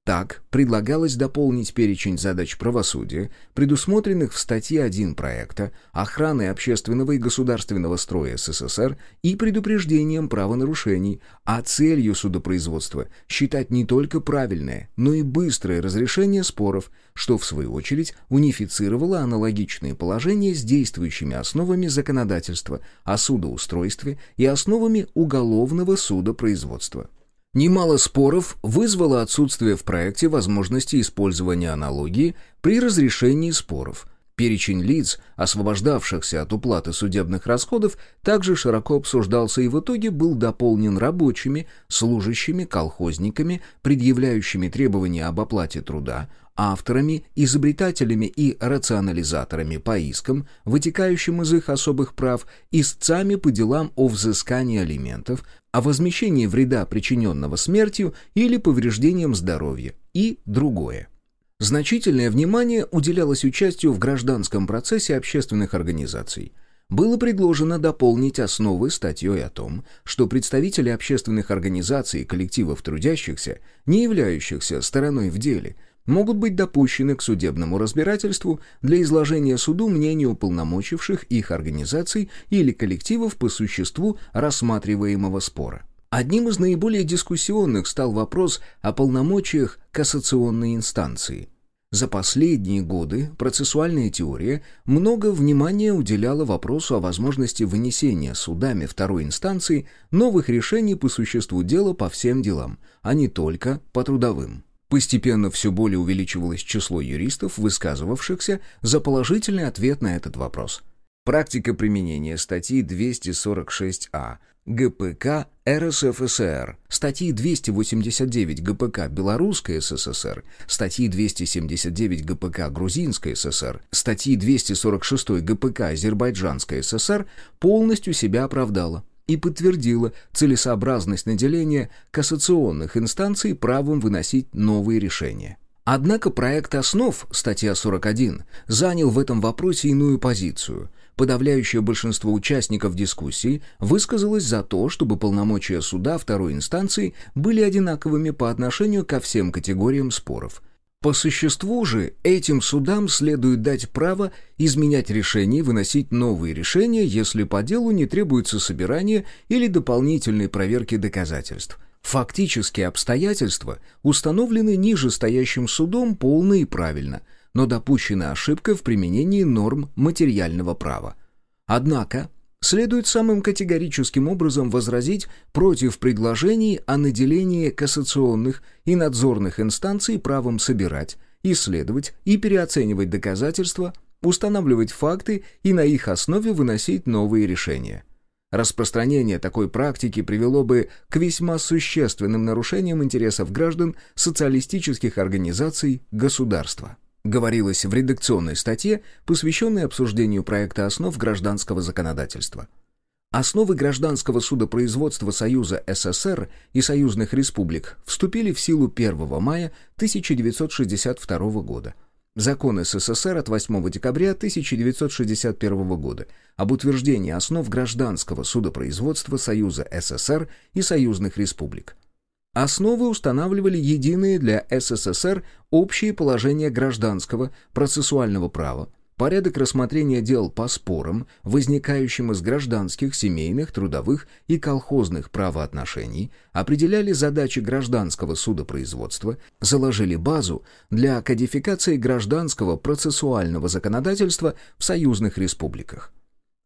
Так, предлагалось дополнить перечень задач правосудия, предусмотренных в статье 1 проекта «Охраны общественного и государственного строя СССР и предупреждением правонарушений», а целью судопроизводства считать не только правильное, но и быстрое разрешение споров, что в свою очередь унифицировало аналогичные положения с действующими основами законодательства о судоустройстве и основами уголовного судопроизводства. Немало споров вызвало отсутствие в проекте возможности использования аналогии при разрешении споров. Перечень лиц, освобождавшихся от уплаты судебных расходов, также широко обсуждался и в итоге был дополнен рабочими, служащими, колхозниками, предъявляющими требования об оплате труда, авторами, изобретателями и рационализаторами по искам, вытекающим из их особых прав, истцами по делам о взыскании алиментов, о возмещении вреда, причиненного смертью или повреждением здоровья и другое. Значительное внимание уделялось участию в гражданском процессе общественных организаций – было предложено дополнить основы статьей о том, что представители общественных организаций и коллективов трудящихся, не являющихся стороной в деле, могут быть допущены к судебному разбирательству для изложения суду мнений уполномочивших их организаций или коллективов по существу рассматриваемого спора. Одним из наиболее дискуссионных стал вопрос о полномочиях кассационной инстанции. За последние годы процессуальная теория много внимания уделяла вопросу о возможности вынесения судами второй инстанции новых решений по существу дела по всем делам, а не только по трудовым. Постепенно все более увеличивалось число юристов, высказывавшихся за положительный ответ на этот вопрос. Практика применения статьи 246А ГПК РСФСР, статьи 289 ГПК Белорусской СССР, статьи 279 ГПК Грузинской ССР, статьи 246 ГПК Азербайджанской ССР полностью себя оправдала и подтвердила целесообразность наделения кассационных инстанций правом выносить новые решения. Однако проект «Основ», статья 41, занял в этом вопросе иную позицию. Подавляющее большинство участников дискуссии высказалось за то, чтобы полномочия суда второй инстанции были одинаковыми по отношению ко всем категориям споров. По существу же этим судам следует дать право изменять решения и выносить новые решения, если по делу не требуется собирание или дополнительной проверки доказательств – Фактические обстоятельства установлены нижестоящим судом полно и правильно, но допущена ошибка в применении норм материального права. Однако, следует самым категорическим образом возразить против предложений о наделении кассационных и надзорных инстанций правом собирать, исследовать и переоценивать доказательства, устанавливать факты и на их основе выносить новые решения – Распространение такой практики привело бы к весьма существенным нарушениям интересов граждан социалистических организаций государства. Говорилось в редакционной статье, посвященной обсуждению проекта основ гражданского законодательства. Основы гражданского судопроизводства Союза СССР и союзных республик вступили в силу 1 мая 1962 года – Закон СССР от 8 декабря 1961 года об утверждении основ гражданского судопроизводства Союза СССР и союзных республик. Основы устанавливали единые для СССР общие положения гражданского процессуального права, порядок рассмотрения дел по спорам, возникающим из гражданских, семейных, трудовых и колхозных правоотношений, определяли задачи гражданского судопроизводства, заложили базу для кодификации гражданского процессуального законодательства в союзных республиках.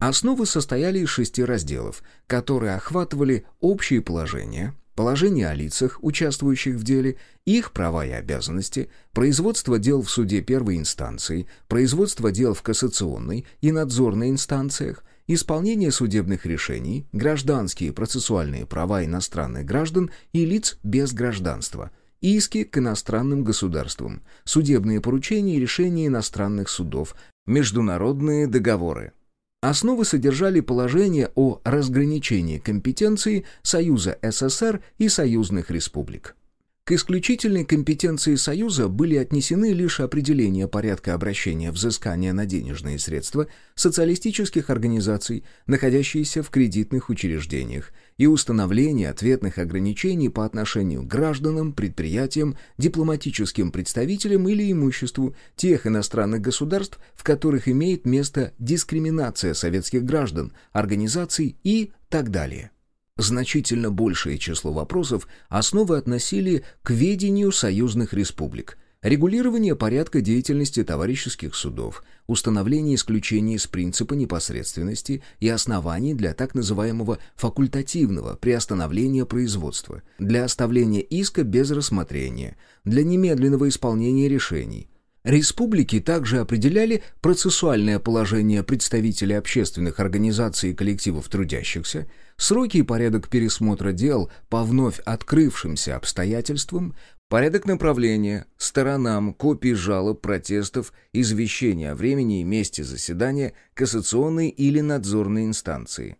Основы состояли из шести разделов, которые охватывали общие положения – положение о лицах, участвующих в деле, их права и обязанности, производство дел в суде первой инстанции, производство дел в кассационной и надзорной инстанциях, исполнение судебных решений, гражданские процессуальные права иностранных граждан и лиц без гражданства, иски к иностранным государствам, судебные поручения и решения иностранных судов, международные договоры. Основы содержали положение о разграничении компетенции Союза СССР и союзных республик. К исключительной компетенции Союза были отнесены лишь определение порядка обращения взыскания на денежные средства социалистических организаций, находящиеся в кредитных учреждениях, и установление ответных ограничений по отношению к гражданам, предприятиям, дипломатическим представителям или имуществу тех иностранных государств, в которых имеет место дискриминация советских граждан, организаций и так далее. Значительно большее число вопросов основы относили к ведению союзных республик, регулирование порядка деятельности товарищеских судов, установление исключений из принципа непосредственности и оснований для так называемого факультативного приостановления производства, для оставления иска без рассмотрения, для немедленного исполнения решений – Республики также определяли процессуальное положение представителей общественных организаций и коллективов трудящихся, сроки и порядок пересмотра дел по вновь открывшимся обстоятельствам, порядок направления, сторонам, копий жалоб, протестов, извещения о времени и месте заседания кассационной или надзорной инстанции.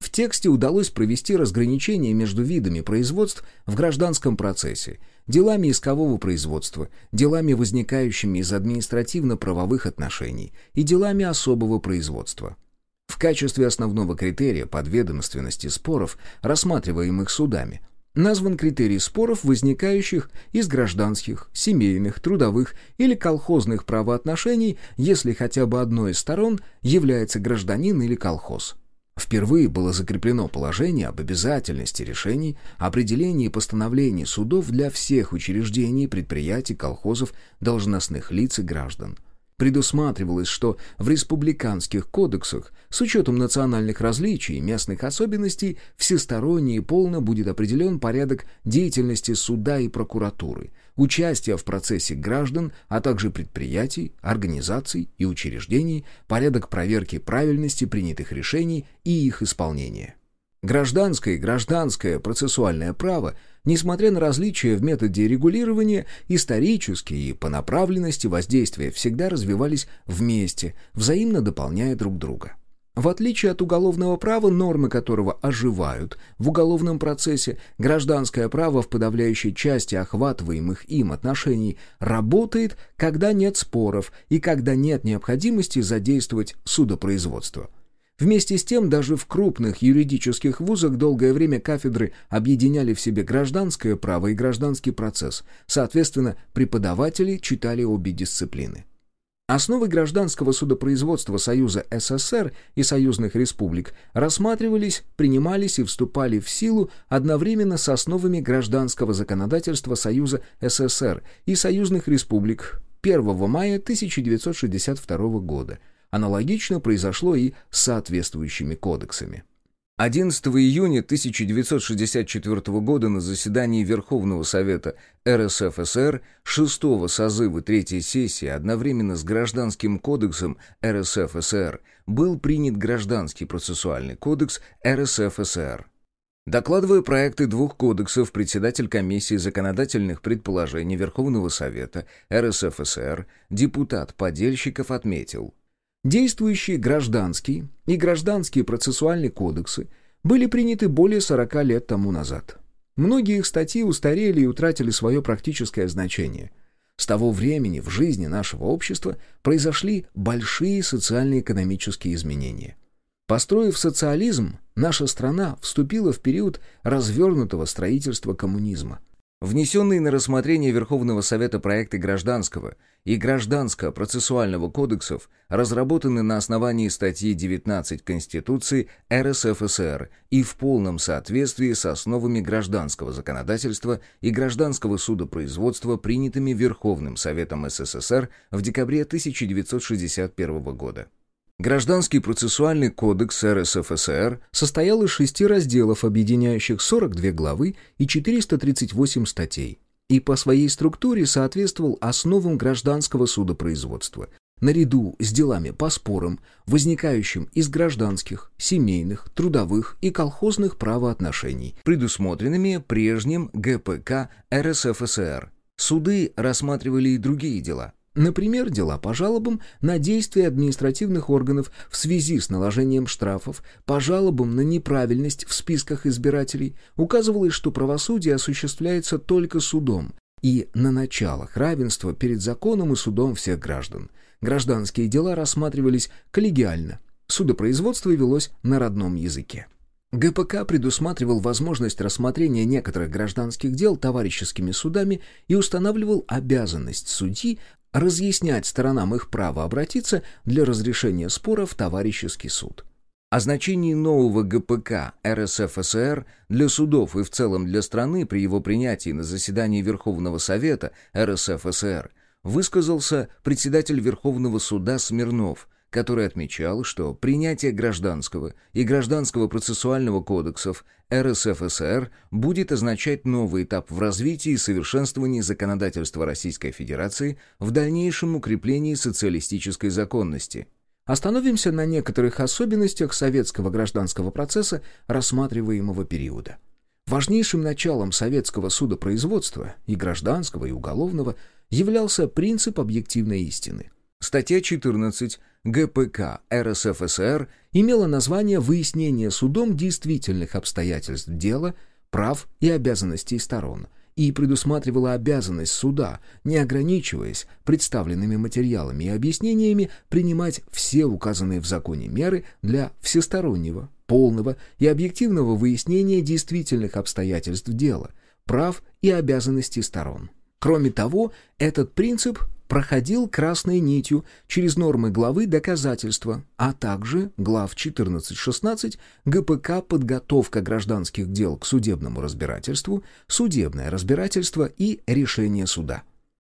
В тексте удалось провести разграничение между видами производств в гражданском процессе, делами искового производства, делами, возникающими из административно-правовых отношений и делами особого производства. В качестве основного критерия подведомственности споров, рассматриваемых судами, назван критерий споров, возникающих из гражданских, семейных, трудовых или колхозных правоотношений, если хотя бы одной из сторон является гражданин или колхоз. Впервые было закреплено положение об обязательности решений, определении и постановлении судов для всех учреждений, предприятий, колхозов, должностных лиц и граждан. Предусматривалось, что в республиканских кодексах с учетом национальных различий и местных особенностей всесторонне и полно будет определен порядок деятельности суда и прокуратуры, участия в процессе граждан, а также предприятий, организаций и учреждений, порядок проверки правильности принятых решений и их исполнения. Гражданское и гражданское процессуальное право, несмотря на различия в методе регулирования, исторически и по направленности воздействия всегда развивались вместе, взаимно дополняя друг друга. В отличие от уголовного права, нормы которого оживают в уголовном процессе, гражданское право в подавляющей части охватываемых им отношений работает, когда нет споров и когда нет необходимости задействовать судопроизводство. Вместе с тем, даже в крупных юридических вузах долгое время кафедры объединяли в себе гражданское право и гражданский процесс, соответственно, преподаватели читали обе дисциплины. Основы гражданского судопроизводства Союза СССР и союзных республик рассматривались, принимались и вступали в силу одновременно с основами гражданского законодательства Союза СССР и союзных республик 1 мая 1962 года. Аналогично произошло и с соответствующими кодексами. 11 июня 1964 года на заседании Верховного Совета РСФСР шестого созыва Третьей сессии одновременно с Гражданским кодексом РСФСР был принят Гражданский процессуальный кодекс РСФСР. Докладывая проекты двух кодексов, председатель комиссии законодательных предположений Верховного Совета РСФСР, депутат Подельщиков отметил – Действующие гражданский и гражданские процессуальные кодексы были приняты более 40 лет тому назад. Многие их статьи устарели и утратили свое практическое значение. С того времени в жизни нашего общества произошли большие социально-экономические изменения. Построив социализм, наша страна вступила в период развернутого строительства коммунизма – Внесенные на рассмотрение Верховного Совета проекты Гражданского и Гражданского процессуального кодексов разработаны на основании статьи 19 Конституции РСФСР и в полном соответствии с основами гражданского законодательства и гражданского судопроизводства, принятыми Верховным Советом СССР в декабре 1961 года. Гражданский процессуальный кодекс РСФСР состоял из шести разделов, объединяющих 42 главы и 438 статей, и по своей структуре соответствовал основам гражданского судопроизводства, наряду с делами по спорам, возникающим из гражданских, семейных, трудовых и колхозных правоотношений, предусмотренными прежним ГПК РСФСР. Суды рассматривали и другие дела – Например, дела по жалобам на действия административных органов в связи с наложением штрафов, по жалобам на неправильность в списках избирателей, указывалось, что правосудие осуществляется только судом и на началах равенства перед законом и судом всех граждан. Гражданские дела рассматривались коллегиально, судопроизводство велось на родном языке. ГПК предусматривал возможность рассмотрения некоторых гражданских дел товарищескими судами и устанавливал обязанность судьи разъяснять сторонам их право обратиться для разрешения спора в товарищеский суд. О значении нового ГПК РСФСР для судов и в целом для страны при его принятии на заседании Верховного Совета РСФСР высказался председатель Верховного суда Смирнов, который отмечал, что принятие гражданского и гражданского процессуального кодексов РСФСР будет означать новый этап в развитии и совершенствовании законодательства Российской Федерации в дальнейшем укреплении социалистической законности. Остановимся на некоторых особенностях советского гражданского процесса рассматриваемого периода. Важнейшим началом советского судопроизводства и гражданского, и уголовного являлся принцип объективной истины. Статья 14 ГПК РСФСР имела название «Выяснение судом действительных обстоятельств дела, прав и обязанностей сторон» и предусматривала обязанность суда, не ограничиваясь представленными материалами и объяснениями, принимать все указанные в законе меры для всестороннего, полного и объективного выяснения действительных обстоятельств дела, прав и обязанностей сторон. Кроме того, этот принцип проходил красной нитью через нормы главы доказательства, а также глав 14-16 ГПК «Подготовка гражданских дел к судебному разбирательству», «Судебное разбирательство» и «Решение суда».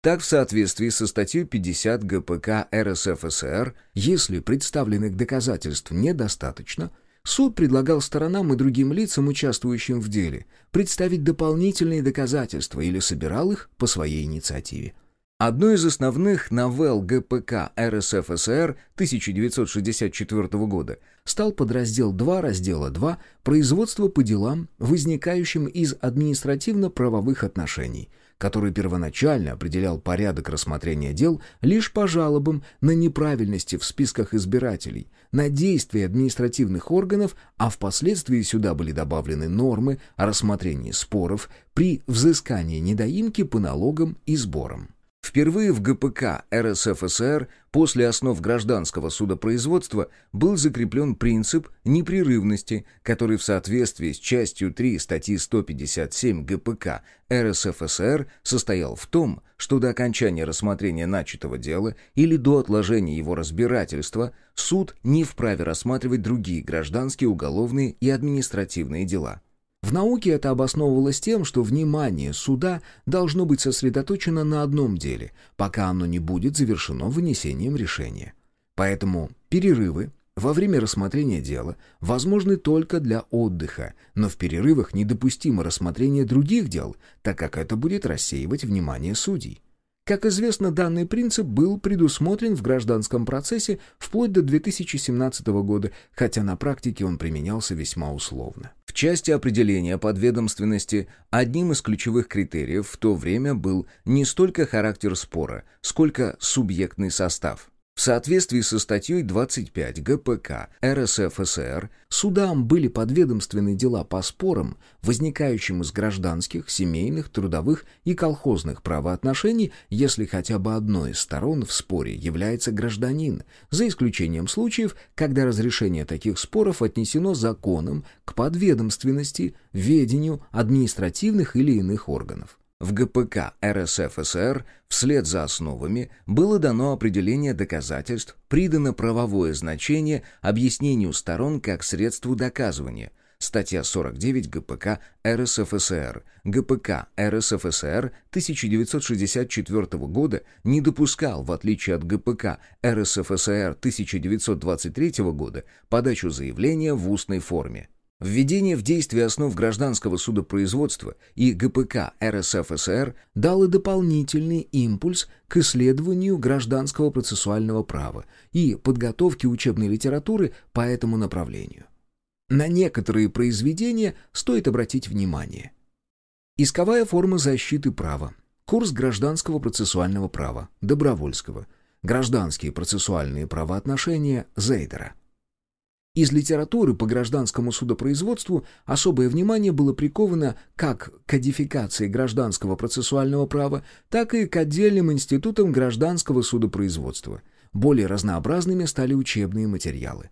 Так, в соответствии со статьей 50 ГПК РСФСР, если представленных доказательств недостаточно, суд предлагал сторонам и другим лицам, участвующим в деле, представить дополнительные доказательства или собирал их по своей инициативе. Одной из основных новелл ГПК РСФСР 1964 года стал подраздел 2 раздела 2 «Производство по делам, возникающим из административно-правовых отношений», который первоначально определял порядок рассмотрения дел лишь по жалобам на неправильности в списках избирателей, на действия административных органов, а впоследствии сюда были добавлены нормы о рассмотрении споров при взыскании недоимки по налогам и сборам. Впервые в ГПК РСФСР после основ гражданского судопроизводства был закреплен принцип непрерывности, который в соответствии с частью 3 статьи 157 ГПК РСФСР состоял в том, что до окончания рассмотрения начатого дела или до отложения его разбирательства суд не вправе рассматривать другие гражданские, уголовные и административные дела. В науке это обосновывалось тем, что внимание суда должно быть сосредоточено на одном деле, пока оно не будет завершено вынесением решения. Поэтому перерывы во время рассмотрения дела возможны только для отдыха, но в перерывах недопустимо рассмотрение других дел, так как это будет рассеивать внимание судей. Как известно, данный принцип был предусмотрен в гражданском процессе вплоть до 2017 года, хотя на практике он применялся весьма условно. В части определения подведомственности одним из ключевых критериев в то время был не столько характер спора, сколько субъектный состав. В соответствии со статьей 25 ГПК РСФСР судам были подведомственны дела по спорам, возникающим из гражданских, семейных, трудовых и колхозных правоотношений, если хотя бы одной из сторон в споре является гражданин, за исключением случаев, когда разрешение таких споров отнесено законом к подведомственности, ведению административных или иных органов. В ГПК РСФСР вслед за основами было дано определение доказательств, придано правовое значение объяснению сторон как средству доказывания. Статья 49 ГПК РСФСР. ГПК РСФСР 1964 года не допускал, в отличие от ГПК РСФСР 1923 года, подачу заявления в устной форме. Введение в действие основ гражданского судопроизводства и ГПК РСФСР дало дополнительный импульс к исследованию гражданского процессуального права и подготовке учебной литературы по этому направлению. На некоторые произведения стоит обратить внимание. Исковая форма защиты права. Курс гражданского процессуального права, Добровольского. Гражданские процессуальные правоотношения Зейдера. Из литературы по гражданскому судопроизводству особое внимание было приковано как к кодификации гражданского процессуального права, так и к отдельным институтам гражданского судопроизводства. Более разнообразными стали учебные материалы.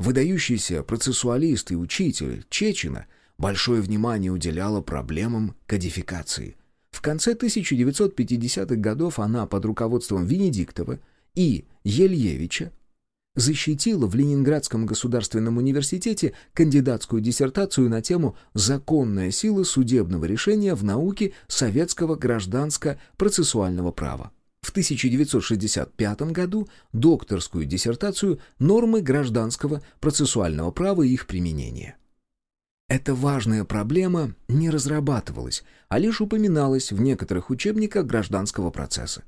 Выдающийся процессуалист и учитель Чечина большое внимание уделяла проблемам кодификации. В конце 1950-х годов она под руководством Венедиктова и Ельевича защитила в Ленинградском государственном университете кандидатскую диссертацию на тему «Законная сила судебного решения в науке советского гражданско-процессуального права». В 1965 году докторскую диссертацию «Нормы гражданского процессуального права и их применение». Эта важная проблема не разрабатывалась, а лишь упоминалась в некоторых учебниках гражданского процесса.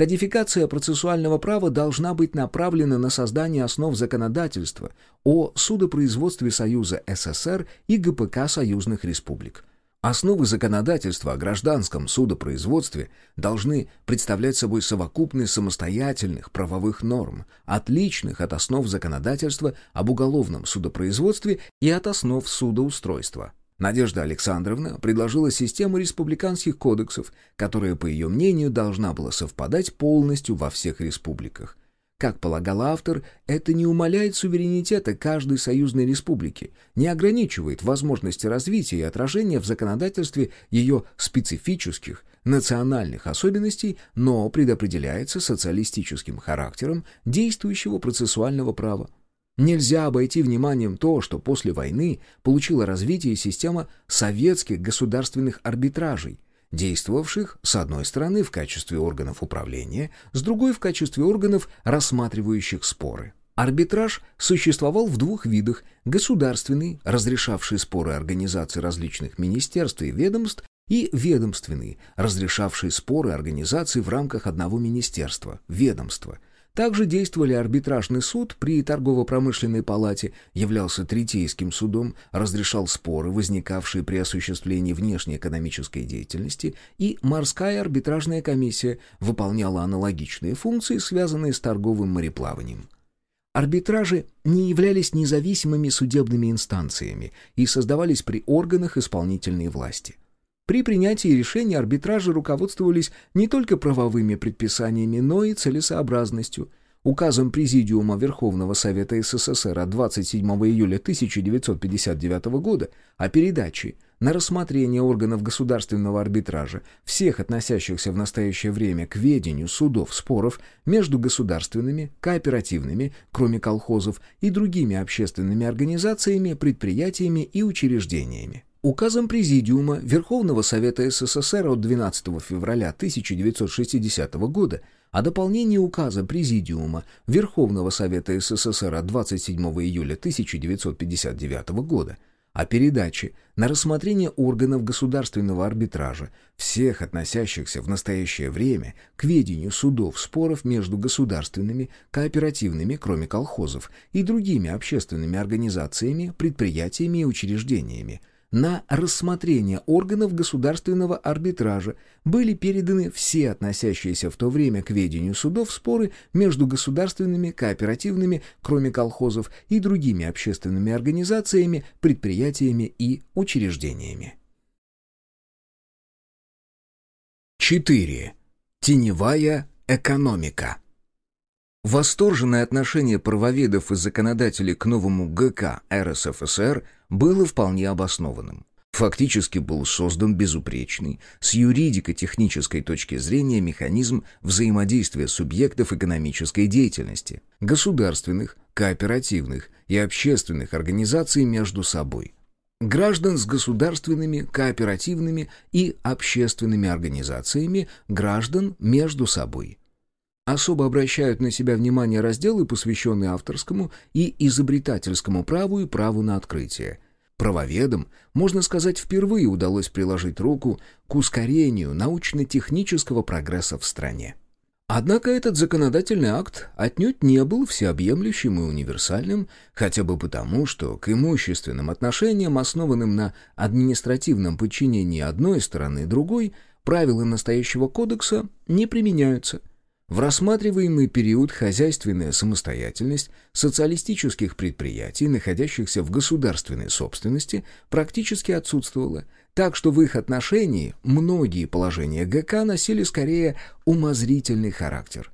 Кодификация процессуального права должна быть направлена на создание основ законодательства о судопроизводстве Союза СССР и ГПК союзных республик. Основы законодательства о гражданском судопроизводстве должны представлять собой совокупность самостоятельных правовых норм, отличных от основ законодательства об уголовном судопроизводстве и от основ судоустройства. Надежда Александровна предложила систему республиканских кодексов, которая, по ее мнению, должна была совпадать полностью во всех республиках. Как полагал автор, это не умаляет суверенитета каждой союзной республики, не ограничивает возможности развития и отражения в законодательстве ее специфических, национальных особенностей, но предопределяется социалистическим характером действующего процессуального права. Нельзя обойти вниманием то, что после войны получила развитие система советских государственных арбитражей, действовавших, с одной стороны, в качестве органов управления, с другой — в качестве органов, рассматривающих споры. Арбитраж существовал в двух видах – государственный, разрешавший споры организаций различных министерств и ведомств, и ведомственный, разрешавший споры организаций в рамках одного министерства, ведомства – Также действовали арбитражный суд при торгово-промышленной палате, являлся третейским судом, разрешал споры, возникавшие при осуществлении внешнеэкономической деятельности, и морская арбитражная комиссия выполняла аналогичные функции, связанные с торговым мореплаванием. Арбитражи не являлись независимыми судебными инстанциями и создавались при органах исполнительной власти. При принятии решений арбитражи руководствовались не только правовыми предписаниями, но и целесообразностью. Указом Президиума Верховного Совета СССР от 27 июля 1959 года о передаче на рассмотрение органов государственного арбитража всех относящихся в настоящее время к ведению судов споров между государственными, кооперативными, кроме колхозов, и другими общественными организациями, предприятиями и учреждениями. Указом Президиума Верховного Совета СССР от 12 февраля 1960 года о дополнении указа Президиума Верховного Совета СССР от 27 июля 1959 года о передаче на рассмотрение органов государственного арбитража всех относящихся в настоящее время к ведению судов споров между государственными, кооперативными, кроме колхозов, и другими общественными организациями, предприятиями и учреждениями, на рассмотрение органов государственного арбитража были переданы все относящиеся в то время к ведению судов споры между государственными, кооперативными, кроме колхозов, и другими общественными организациями, предприятиями и учреждениями. 4. Теневая экономика Восторженное отношение правоведов и законодателей к новому ГК РСФСР было вполне обоснованным. Фактически был создан безупречный, с юридико-технической точки зрения, механизм взаимодействия субъектов экономической деятельности, государственных, кооперативных и общественных организаций между собой – граждан с государственными, кооперативными и общественными организациями, граждан между собой. Особо обращают на себя внимание разделы, посвященные авторскому и изобретательскому праву и праву на открытие. Правоведам, можно сказать, впервые удалось приложить руку к ускорению научно-технического прогресса в стране. Однако этот законодательный акт отнюдь не был всеобъемлющим и универсальным, хотя бы потому, что к имущественным отношениям, основанным на административном подчинении одной стороны другой, правила настоящего кодекса не применяются – в рассматриваемый период хозяйственная самостоятельность социалистических предприятий, находящихся в государственной собственности, практически отсутствовала, так что в их отношении многие положения ГК носили скорее умозрительный характер.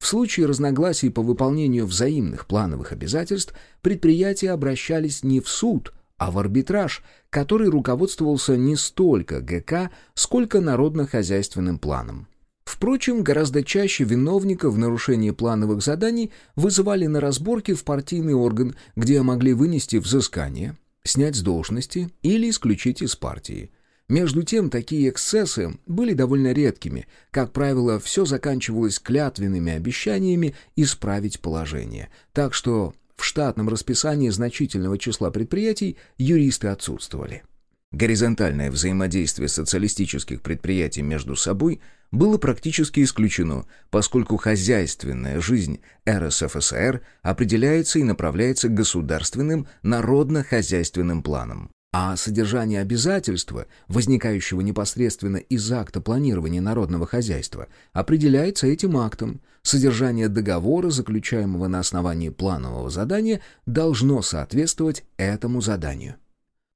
В случае разногласий по выполнению взаимных плановых обязательств предприятия обращались не в суд, а в арбитраж, который руководствовался не столько ГК, сколько народно-хозяйственным планом. Впрочем, гораздо чаще виновника в нарушении плановых заданий вызывали на разборки в партийный орган, где могли вынести взыскание, снять с должности или исключить из партии. Между тем, такие эксцессы были довольно редкими. Как правило, все заканчивалось клятвенными обещаниями исправить положение. Так что в штатном расписании значительного числа предприятий юристы отсутствовали. Горизонтальное взаимодействие социалистических предприятий между собой было практически исключено, поскольку хозяйственная жизнь РСФСР определяется и направляется государственным народно-хозяйственным планом. А содержание обязательства, возникающего непосредственно из акта планирования народного хозяйства, определяется этим актом. Содержание договора, заключаемого на основании планового задания, должно соответствовать этому заданию.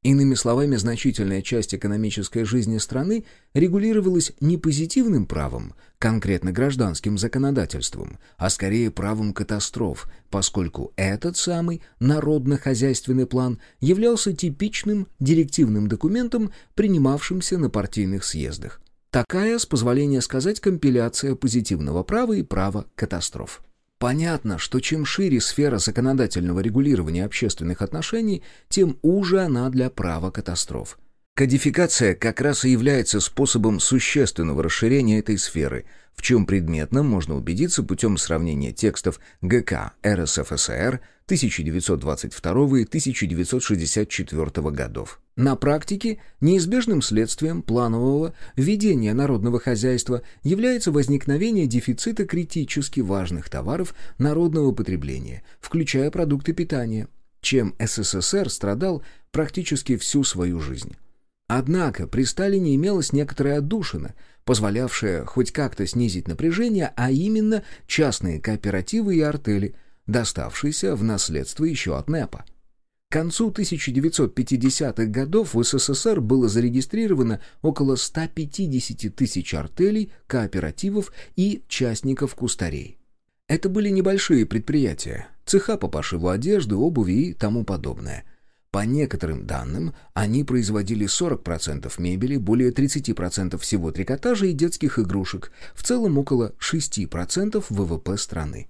Иными словами, значительная часть экономической жизни страны регулировалась не позитивным правом, конкретно гражданским законодательством, а скорее правом катастроф, поскольку этот самый народно-хозяйственный план являлся типичным директивным документом, принимавшимся на партийных съездах. Такая, с позволения сказать, компиляция позитивного права и права катастроф. Понятно, что чем шире сфера законодательного регулирования общественных отношений, тем уже она для права катастроф. Кодификация как раз и является способом существенного расширения этой сферы, в чем предметно можно убедиться путем сравнения текстов ГК РСФСР 1922 и 1964 годов. На практике неизбежным следствием планового ведения народного хозяйства является возникновение дефицита критически важных товаров народного потребления, включая продукты питания, чем СССР страдал практически всю свою жизнь. Однако при Сталине имелась некоторая отдушина, позволявшая хоть как-то снизить напряжение, а именно частные кооперативы и артели, доставшиеся в наследство еще от НЭПа. К концу 1950-х годов в СССР было зарегистрировано около 150 тысяч артелей, кооперативов и частников-кустарей. Это были небольшие предприятия, цеха по пошиву одежды, обуви и тому подобное – по некоторым данным, они производили 40% мебели, более 30% всего трикотажа и детских игрушек, в целом около 6% ВВП страны.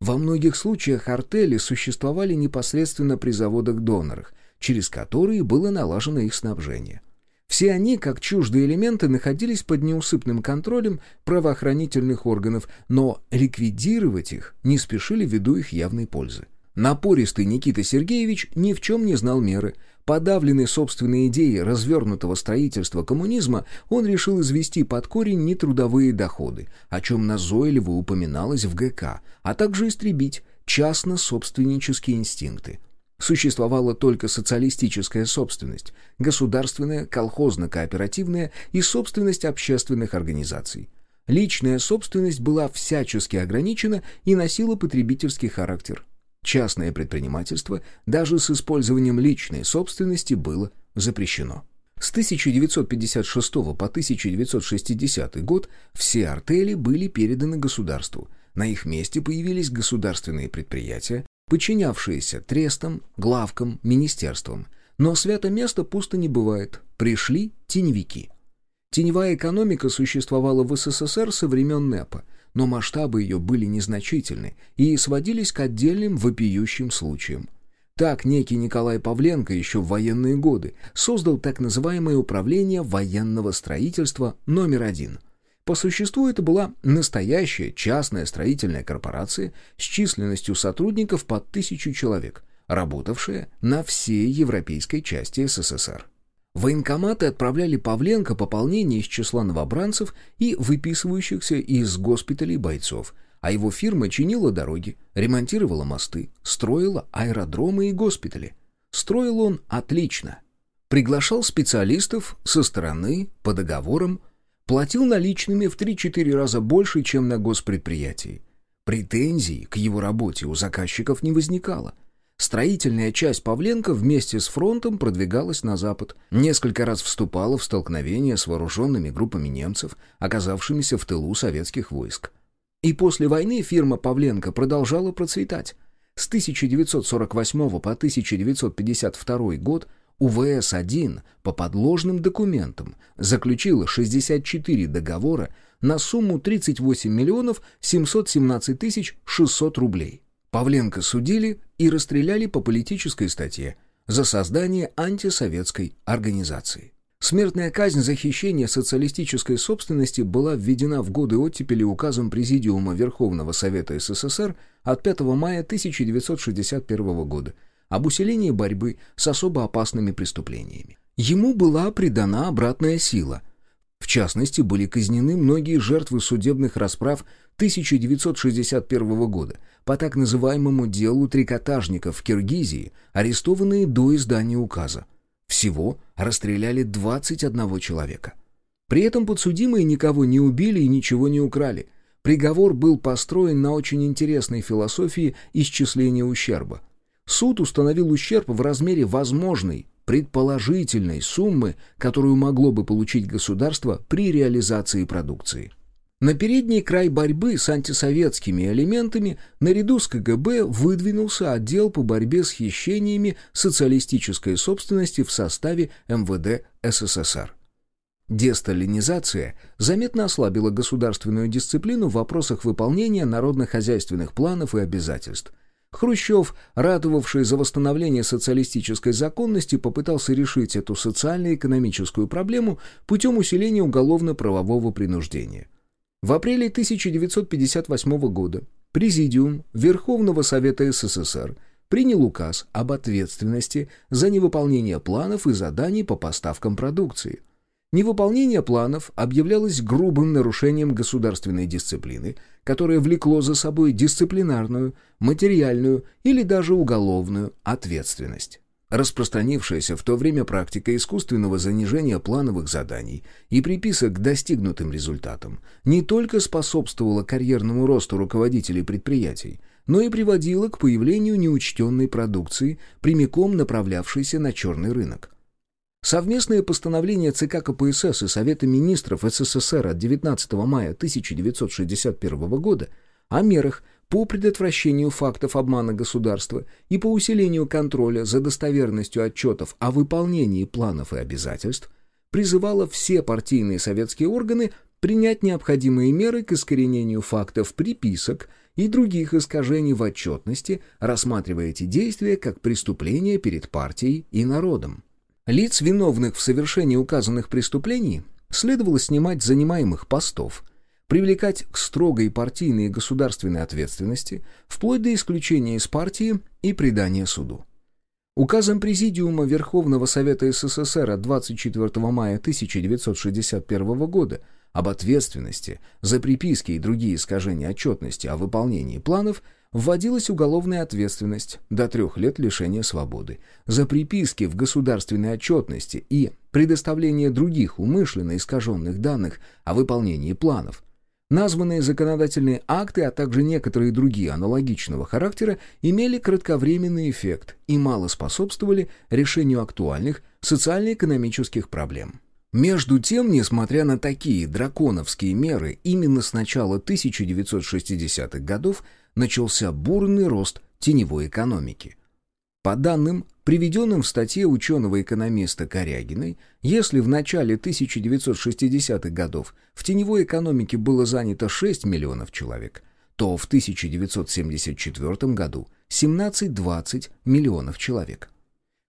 Во многих случаях артели существовали непосредственно при заводах-донорах, через которые было налажено их снабжение. Все они, как чуждые элементы, находились под неусыпным контролем правоохранительных органов, но ликвидировать их не спешили ввиду их явной пользы. Напористый Никита Сергеевич ни в чем не знал меры. Подавленный собственной идеей развернутого строительства коммунизма, он решил извести под корень нетрудовые доходы, о чем назойливо упоминалось в ГК, а также истребить частно-собственнические инстинкты. Существовала только социалистическая собственность, государственная, колхозно-кооперативная и собственность общественных организаций. Личная собственность была всячески ограничена и носила потребительский характер – Частное предпринимательство даже с использованием личной собственности было запрещено. С 1956 по 1960 год все артели были переданы государству. На их месте появились государственные предприятия, подчинявшиеся трестам, главкам, министерствам. Но свято место пусто не бывает. Пришли теневики. Теневая экономика существовала в СССР со времен НЭПа, но масштабы ее были незначительны и сводились к отдельным вопиющим случаям. Так некий Николай Павленко еще в военные годы создал так называемое управление военного строительства номер один. По существу это была настоящая частная строительная корпорация с численностью сотрудников под тысячу человек, работавшая на всей европейской части СССР. Военкоматы отправляли Павленко пополнение из числа новобранцев и выписывающихся из госпиталей бойцов, а его фирма чинила дороги, ремонтировала мосты, строила аэродромы и госпитали. Строил он отлично. Приглашал специалистов со стороны, по договорам, платил наличными в 3-4 раза больше, чем на госпредприятии. Претензий к его работе у заказчиков не возникало. Строительная часть Павленко вместе с фронтом продвигалась на запад, несколько раз вступала в столкновения с вооруженными группами немцев, оказавшимися в тылу советских войск. И после войны фирма Павленко продолжала процветать. С 1948 по 1952 год УВС-1 по подложным документам заключила 64 договора на сумму 38 миллионов 717 тысяч 600 рублей. Павленко судили и расстреляли по политической статье за создание антисоветской организации. Смертная казнь за хищение социалистической собственности была введена в годы оттепели указом Президиума Верховного Совета СССР от 5 мая 1961 года об усилении борьбы с особо опасными преступлениями. Ему была придана обратная сила – в частности, были казнены многие жертвы судебных расправ 1961 года по так называемому делу трикотажников в Киргизии, арестованные до издания указа. Всего расстреляли 21 человека. При этом подсудимые никого не убили и ничего не украли. Приговор был построен на очень интересной философии исчисления ущерба. Суд установил ущерб в размере возможной предположительной суммы, которую могло бы получить государство при реализации продукции. На передний край борьбы с антисоветскими элементами наряду с КГБ выдвинулся отдел по борьбе с хищениями социалистической собственности в составе МВД СССР. Десталинизация заметно ослабила государственную дисциплину в вопросах выполнения народно-хозяйственных планов и обязательств. Хрущев, ратовавший за восстановление социалистической законности, попытался решить эту социально-экономическую проблему путем усиления уголовно-правового принуждения. В апреле 1958 года Президиум Верховного Совета СССР принял указ об ответственности за невыполнение планов и заданий по поставкам продукции. Невыполнение планов объявлялось грубым нарушением государственной дисциплины, которое влекло за собой дисциплинарную, материальную или даже уголовную ответственность. Распространившаяся в то время практика искусственного занижения плановых заданий и приписок к достигнутым результатам не только способствовала карьерному росту руководителей предприятий, но и приводила к появлению неучтенной продукции, прямиком направлявшейся на черный рынок. Совместное постановление ЦК КПСС и Совета министров СССР от 19 мая 1961 года о мерах по предотвращению фактов обмана государства и по усилению контроля за достоверностью отчетов о выполнении планов и обязательств, призывала все партийные советские органы принять необходимые меры к искоренению фактов приписок и других искажений в отчетности, рассматривая эти действия как преступления перед партией и народом. Лиц, виновных в совершении указанных преступлений, следовало снимать занимаемых постов – привлекать к строгой партийной и государственной ответственности, вплоть до исключения из партии и предания суду. Указом Президиума Верховного Совета СССР от 24 мая 1961 года об ответственности за приписки и другие искажения отчетности о выполнении планов вводилась уголовная ответственность до трех лет лишения свободы за приписки в государственной отчетности и предоставление других умышленно искаженных данных о выполнении планов – Названные законодательные акты, а также некоторые другие аналогичного характера имели кратковременный эффект и мало способствовали решению актуальных социально-экономических проблем. Между тем, несмотря на такие драконовские меры, именно с начала 1960-х годов начался бурный рост теневой экономики – по данным, приведенным в статье ученого-экономиста Корягиной, если в начале 1960-х годов в теневой экономике было занято 6 миллионов человек, то в 1974 году 17-20 миллионов человек.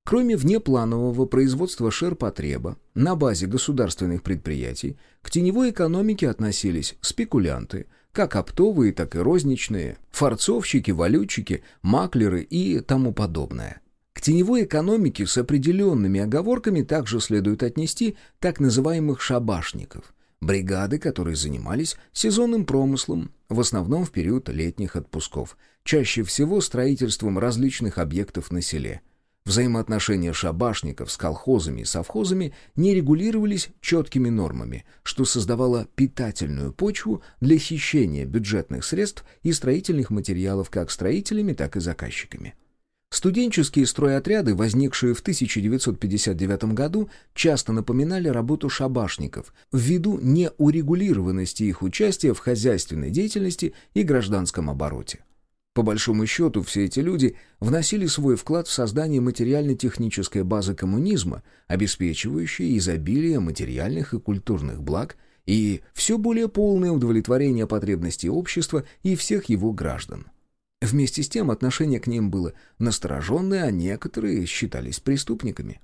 Кроме внепланового производства ширпотреба на базе государственных предприятий, к теневой экономике относились спекулянты – как оптовые, так и розничные, форцовщики, валютчики, маклеры и тому подобное. К теневой экономике с определенными оговорками также следует отнести так называемых шабашников, бригады, которые занимались сезонным промыслом, в основном в период летних отпусков, чаще всего строительством различных объектов на селе – Взаимоотношения шабашников с колхозами и совхозами не регулировались четкими нормами, что создавало питательную почву для хищения бюджетных средств и строительных материалов как строителями, так и заказчиками. Студенческие стройотряды, возникшие в 1959 году, часто напоминали работу шабашников ввиду неурегулированности их участия в хозяйственной деятельности и гражданском обороте. По большому счету, все эти люди вносили свой вклад в создание материально-технической базы коммунизма, обеспечивающей изобилие материальных и культурных благ и все более полное удовлетворение потребностей общества и всех его граждан. Вместе с тем отношение к ним было настороженное, а некоторые считались преступниками.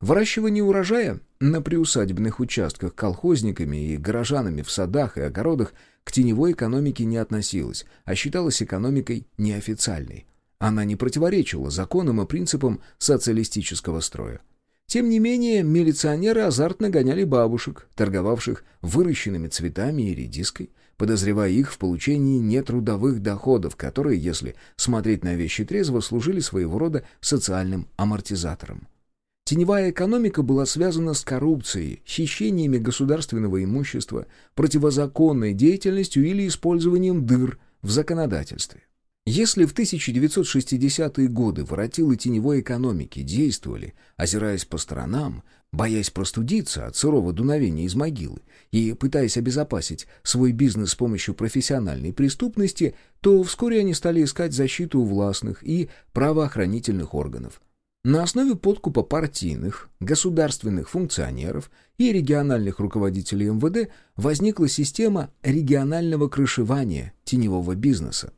Выращивание урожая на приусадебных участках колхозниками и горожанами в садах и огородах к теневой экономике не относилась, а считалась экономикой неофициальной. Она не противоречила законам и принципам социалистического строя. Тем не менее, милиционеры азартно гоняли бабушек, торговавших выращенными цветами и редиской, подозревая их в получении нетрудовых доходов, которые, если смотреть на вещи трезво, служили своего рода социальным амортизатором. Теневая экономика была связана с коррупцией, хищениями государственного имущества, противозаконной деятельностью или использованием дыр в законодательстве. Если в 1960-е годы воротилы теневой экономики действовали, озираясь по сторонам, боясь простудиться от сырого дуновения из могилы и пытаясь обезопасить свой бизнес с помощью профессиональной преступности, то вскоре они стали искать защиту у властных и правоохранительных органов – на основе подкупа партийных, государственных функционеров и региональных руководителей МВД возникла система регионального крышевания теневого бизнеса.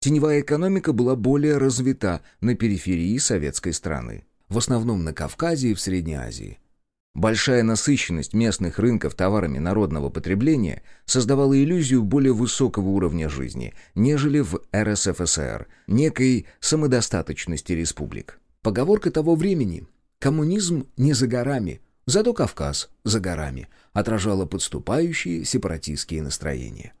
Теневая экономика была более развита на периферии советской страны, в основном на Кавказе и в Средней Азии. Большая насыщенность местных рынков товарами народного потребления создавала иллюзию более высокого уровня жизни, нежели в РСФСР, некой самодостаточности республик. Поговорка того времени «коммунизм не за горами», зато Кавказ за горами отражала подступающие сепаратистские настроения.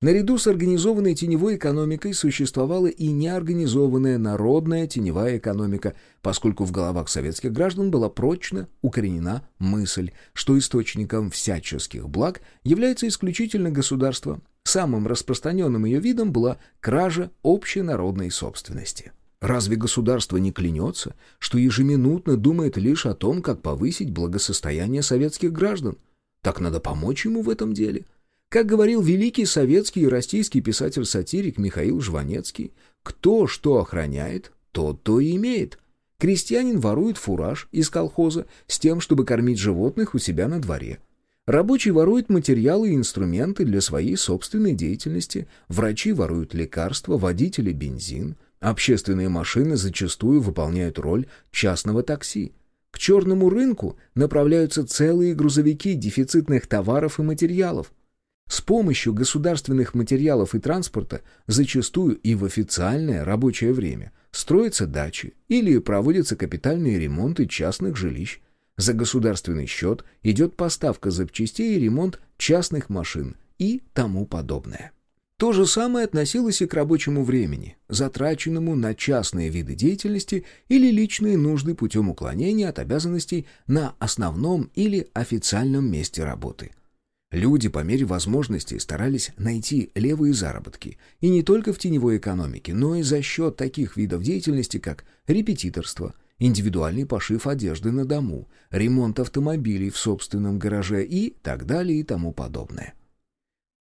Наряду с организованной теневой экономикой существовала и неорганизованная народная теневая экономика, поскольку в головах советских граждан была прочно укоренена мысль, что источником всяческих благ является исключительно государство. Самым распространенным ее видом была кража общенародной собственности. Разве государство не клянется, что ежеминутно думает лишь о том, как повысить благосостояние советских граждан? Так надо помочь ему в этом деле – как говорил великий советский и российский писатель-сатирик Михаил Жванецкий, кто что охраняет, тот то и имеет. Крестьянин ворует фураж из колхоза с тем, чтобы кормить животных у себя на дворе. Рабочий ворует материалы и инструменты для своей собственной деятельности, врачи воруют лекарства, водители – бензин, общественные машины зачастую выполняют роль частного такси. К черному рынку направляются целые грузовики дефицитных товаров и материалов. С помощью государственных материалов и транспорта, зачастую и в официальное рабочее время, строятся дачи или проводятся капитальные ремонты частных жилищ. За государственный счет идет поставка запчастей и ремонт частных машин и тому подобное. То же самое относилось и к рабочему времени, затраченному на частные виды деятельности или личные нужды путем уклонения от обязанностей на основном или официальном месте работы. Люди по мере возможностей старались найти левые заработки, и не только в теневой экономике, но и за счет таких видов деятельности, как репетиторство, индивидуальный пошив одежды на дому, ремонт автомобилей в собственном гараже и так далее и тому подобное.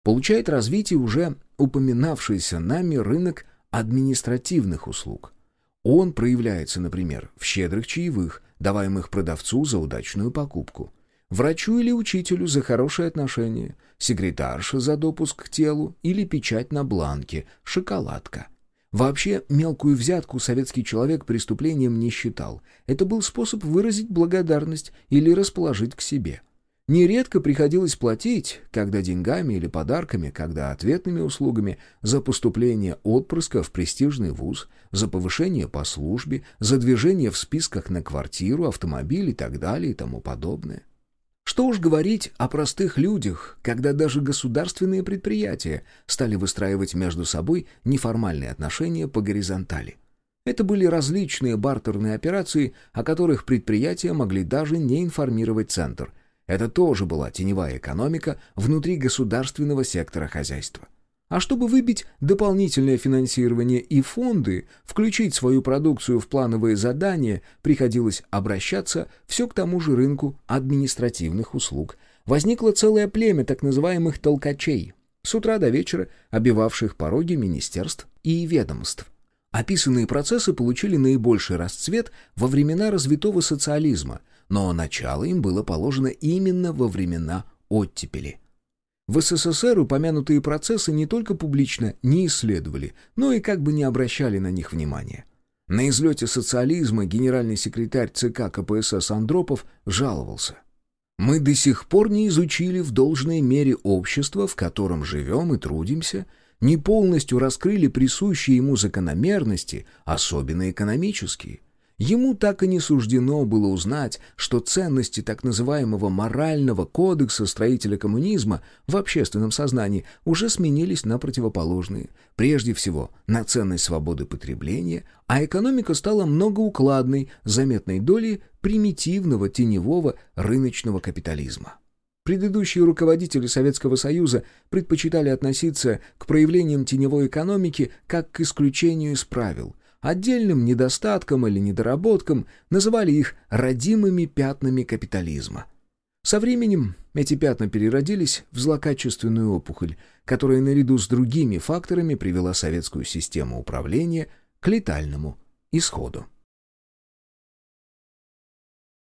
Получает развитие уже упоминавшийся нами рынок административных услуг. Он проявляется, например, в щедрых чаевых, даваемых продавцу за удачную покупку – Врачу или учителю за хорошие отношения, секретарша за допуск к телу или печать на бланке, шоколадка. Вообще, мелкую взятку советский человек преступлением не считал. Это был способ выразить благодарность или расположить к себе. Нередко приходилось платить, когда деньгами или подарками, когда ответными услугами, за поступление отпрыска в престижный вуз, за повышение по службе, за движение в списках на квартиру, автомобиль и так далее и тому подобное. Что уж говорить о простых людях, когда даже государственные предприятия стали выстраивать между собой неформальные отношения по горизонтали. Это были различные бартерные операции, о которых предприятия могли даже не информировать Центр. Это тоже была теневая экономика внутри государственного сектора хозяйства. А чтобы выбить дополнительное финансирование и фонды, включить свою продукцию в плановые задания, приходилось обращаться все к тому же рынку административных услуг. Возникло целое племя так называемых толкачей, с утра до вечера обивавших пороги министерств и ведомств. Описанные процессы получили наибольший расцвет во времена развитого социализма, но начало им было положено именно во времена оттепели. В СССР упомянутые процессы не только публично не исследовали, но и как бы не обращали на них внимания. На излете социализма генеральный секретарь ЦК КПСС Андропов жаловался. «Мы до сих пор не изучили в должной мере общество, в котором живем и трудимся, не полностью раскрыли присущие ему закономерности, особенно экономические». Ему так и не суждено было узнать, что ценности так называемого морального кодекса строителя коммунизма в общественном сознании уже сменились на противоположные. Прежде всего, на ценность свободы потребления, а экономика стала многоукладной, заметной долей примитивного теневого рыночного капитализма. Предыдущие руководители Советского Союза предпочитали относиться к проявлениям теневой экономики как к исключению из правил – Отдельным недостатком или недоработком называли их родимыми пятнами капитализма. Со временем эти пятна переродились в злокачественную опухоль, которая наряду с другими факторами привела советскую систему управления к летальному исходу.